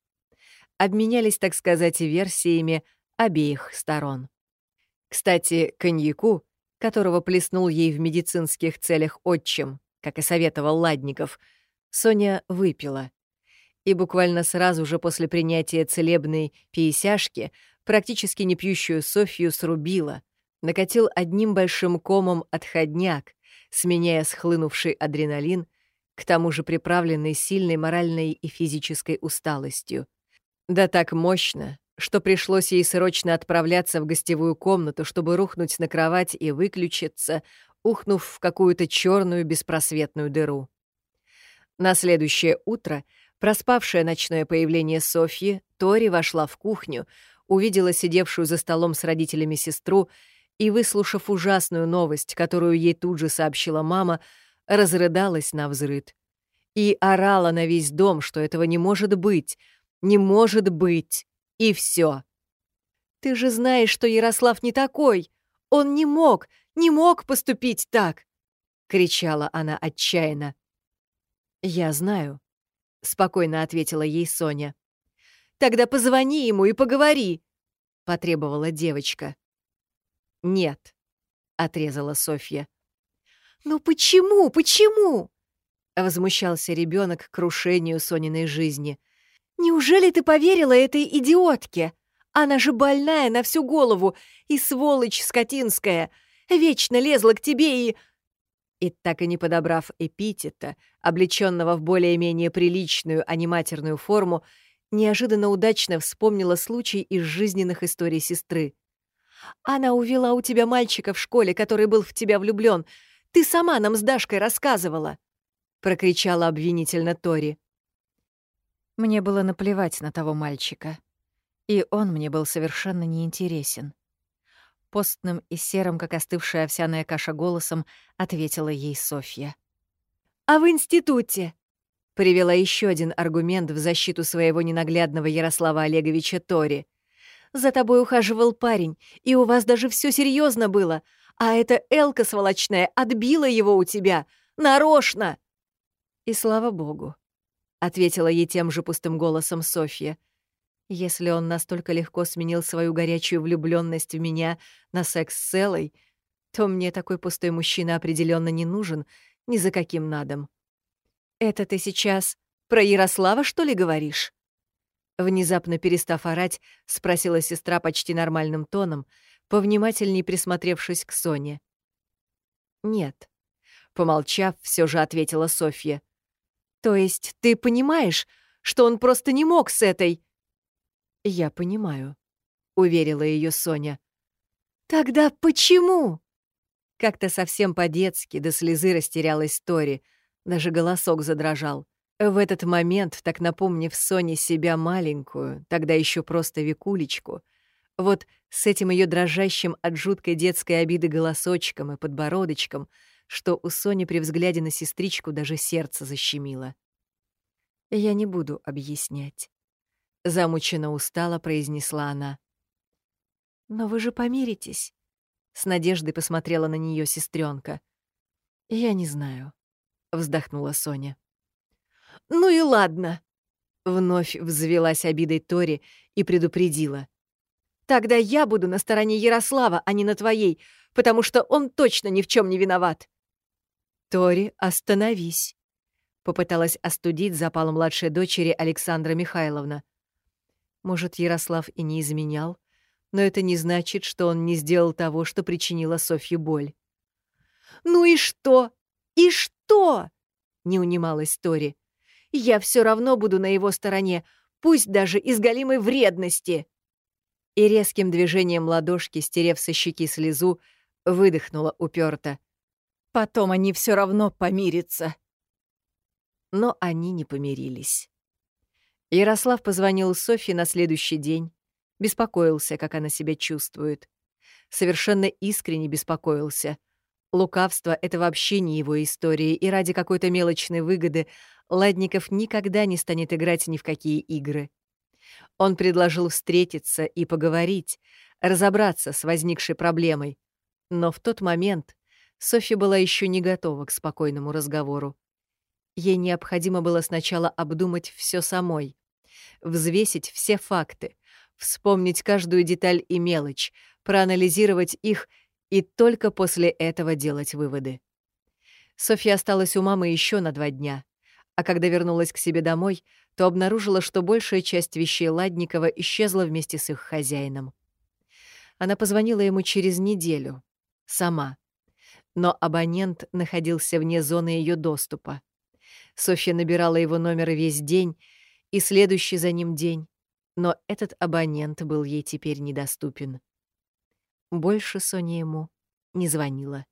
обменялись, так сказать, версиями обеих сторон. Кстати, коньяку, которого плеснул ей в медицинских целях отчим, как и советовал Ладников, Соня выпила. И буквально сразу же после принятия целебной пиесяшки практически не пьющую Софью срубила, накатил одним большим комом отходняк, сменяя схлынувший адреналин, к тому же приправленный сильной моральной и физической усталостью. Да так мощно, что пришлось ей срочно отправляться в гостевую комнату, чтобы рухнуть на кровать и выключиться, ухнув в какую-то черную беспросветную дыру. На следующее утро, проспавшая ночное появление Софьи, Тори вошла в кухню, увидела сидевшую за столом с родителями сестру и, выслушав ужасную новость, которую ей тут же сообщила мама, разрыдалась на взрыд. И орала на весь дом, что этого не может быть, не может быть, и все. «Ты же знаешь, что Ярослав не такой! Он не мог, не мог поступить так!» — кричала она отчаянно. «Я знаю», — спокойно ответила ей Соня. «Тогда позвони ему и поговори», — потребовала девочка. «Нет», — отрезала Софья. «Ну почему, почему?» — возмущался ребенок крушению Сониной жизни. «Неужели ты поверила этой идиотке? Она же больная на всю голову и сволочь скотинская. Вечно лезла к тебе и...» И так и не подобрав эпитета, облеченного в более-менее приличную, а не матерную форму, неожиданно удачно вспомнила случай из жизненных историй сестры. «Она увела у тебя мальчика в школе, который был в тебя влюблен. Ты сама нам с Дашкой рассказывала!» — прокричала обвинительно Тори. Мне было наплевать на того мальчика. И он мне был совершенно неинтересен. Постным и серым, как остывшая овсяная каша голосом, ответила ей Софья. «А в институте?» Привела еще один аргумент в защиту своего ненаглядного Ярослава Олеговича Тори. «За тобой ухаживал парень, и у вас даже все серьезно было, а эта Элка сволочная отбила его у тебя. Нарочно!» «И слава богу», — ответила ей тем же пустым голосом Софья. «Если он настолько легко сменил свою горячую влюбленность в меня на секс с Элой, то мне такой пустой мужчина определенно не нужен ни за каким надом». «Это ты сейчас про Ярослава, что ли, говоришь?» Внезапно перестав орать, спросила сестра почти нормальным тоном, повнимательней присмотревшись к Соне. «Нет», — помолчав, все же ответила Софья. То есть ты понимаешь, что он просто не мог с этой...» «Я понимаю», — уверила ее Соня. «Тогда почему?» Как-то совсем по-детски до слезы растерялась Тори, даже голосок задрожал. В этот момент, так напомнив Соне себя маленькую, тогда еще просто Викулечку, вот с этим ее дрожащим от жуткой детской обиды голосочком и подбородочком — что у Сони при взгляде на сестричку даже сердце защемило. «Я не буду объяснять», — замученно устало произнесла она. «Но вы же помиритесь», — с надеждой посмотрела на нее сестренка. «Я не знаю», — вздохнула Соня. «Ну и ладно», — вновь взвелась обидой Тори и предупредила. «Тогда я буду на стороне Ярослава, а не на твоей, потому что он точно ни в чем не виноват». «Тори, остановись!» — попыталась остудить запал младшей дочери Александра Михайловна. Может, Ярослав и не изменял, но это не значит, что он не сделал того, что причинило Софье боль. «Ну и что? И что?» — не унималась Тори. «Я все равно буду на его стороне, пусть даже из голимой вредности!» И резким движением ладошки, стерев со щеки слезу, выдохнула уперто. Потом они все равно помирятся. Но они не помирились. Ярослав позвонил Софье на следующий день, беспокоился, как она себя чувствует. Совершенно искренне беспокоился. Лукавство — это вообще не его история, и ради какой-то мелочной выгоды Ладников никогда не станет играть ни в какие игры. Он предложил встретиться и поговорить, разобраться с возникшей проблемой. Но в тот момент Софья была еще не готова к спокойному разговору. Ей необходимо было сначала обдумать все самой, Взвесить все факты, вспомнить каждую деталь и мелочь, проанализировать их и только после этого делать выводы. Софья осталась у мамы еще на два дня, а когда вернулась к себе домой, то обнаружила, что большая часть вещей Ладникова исчезла вместе с их хозяином. Она позвонила ему через неделю. Сама. Но абонент находился вне зоны ее доступа. Софья набирала его номер весь день и следующий за ним день, но этот абонент был ей теперь недоступен. Больше Соня ему не звонила.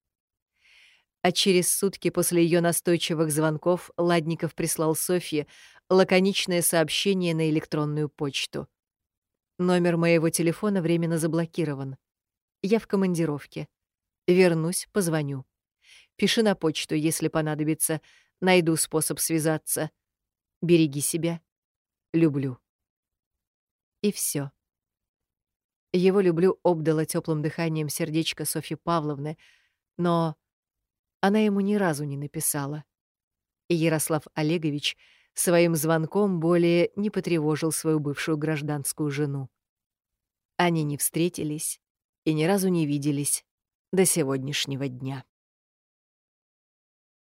А через сутки после ее настойчивых звонков Ладников прислал Софье лаконичное сообщение на электронную почту. Номер моего телефона временно заблокирован. Я в командировке. Вернусь, позвоню. Пиши на почту, если понадобится. Найду способ связаться. Береги себя. Люблю. И все. Его люблю обдало теплым дыханием сердечко Софьи Павловны, но она ему ни разу не написала. И Ярослав Олегович — своим звонком более не потревожил свою бывшую гражданскую жену. Они не встретились и ни разу не виделись до сегодняшнего дня.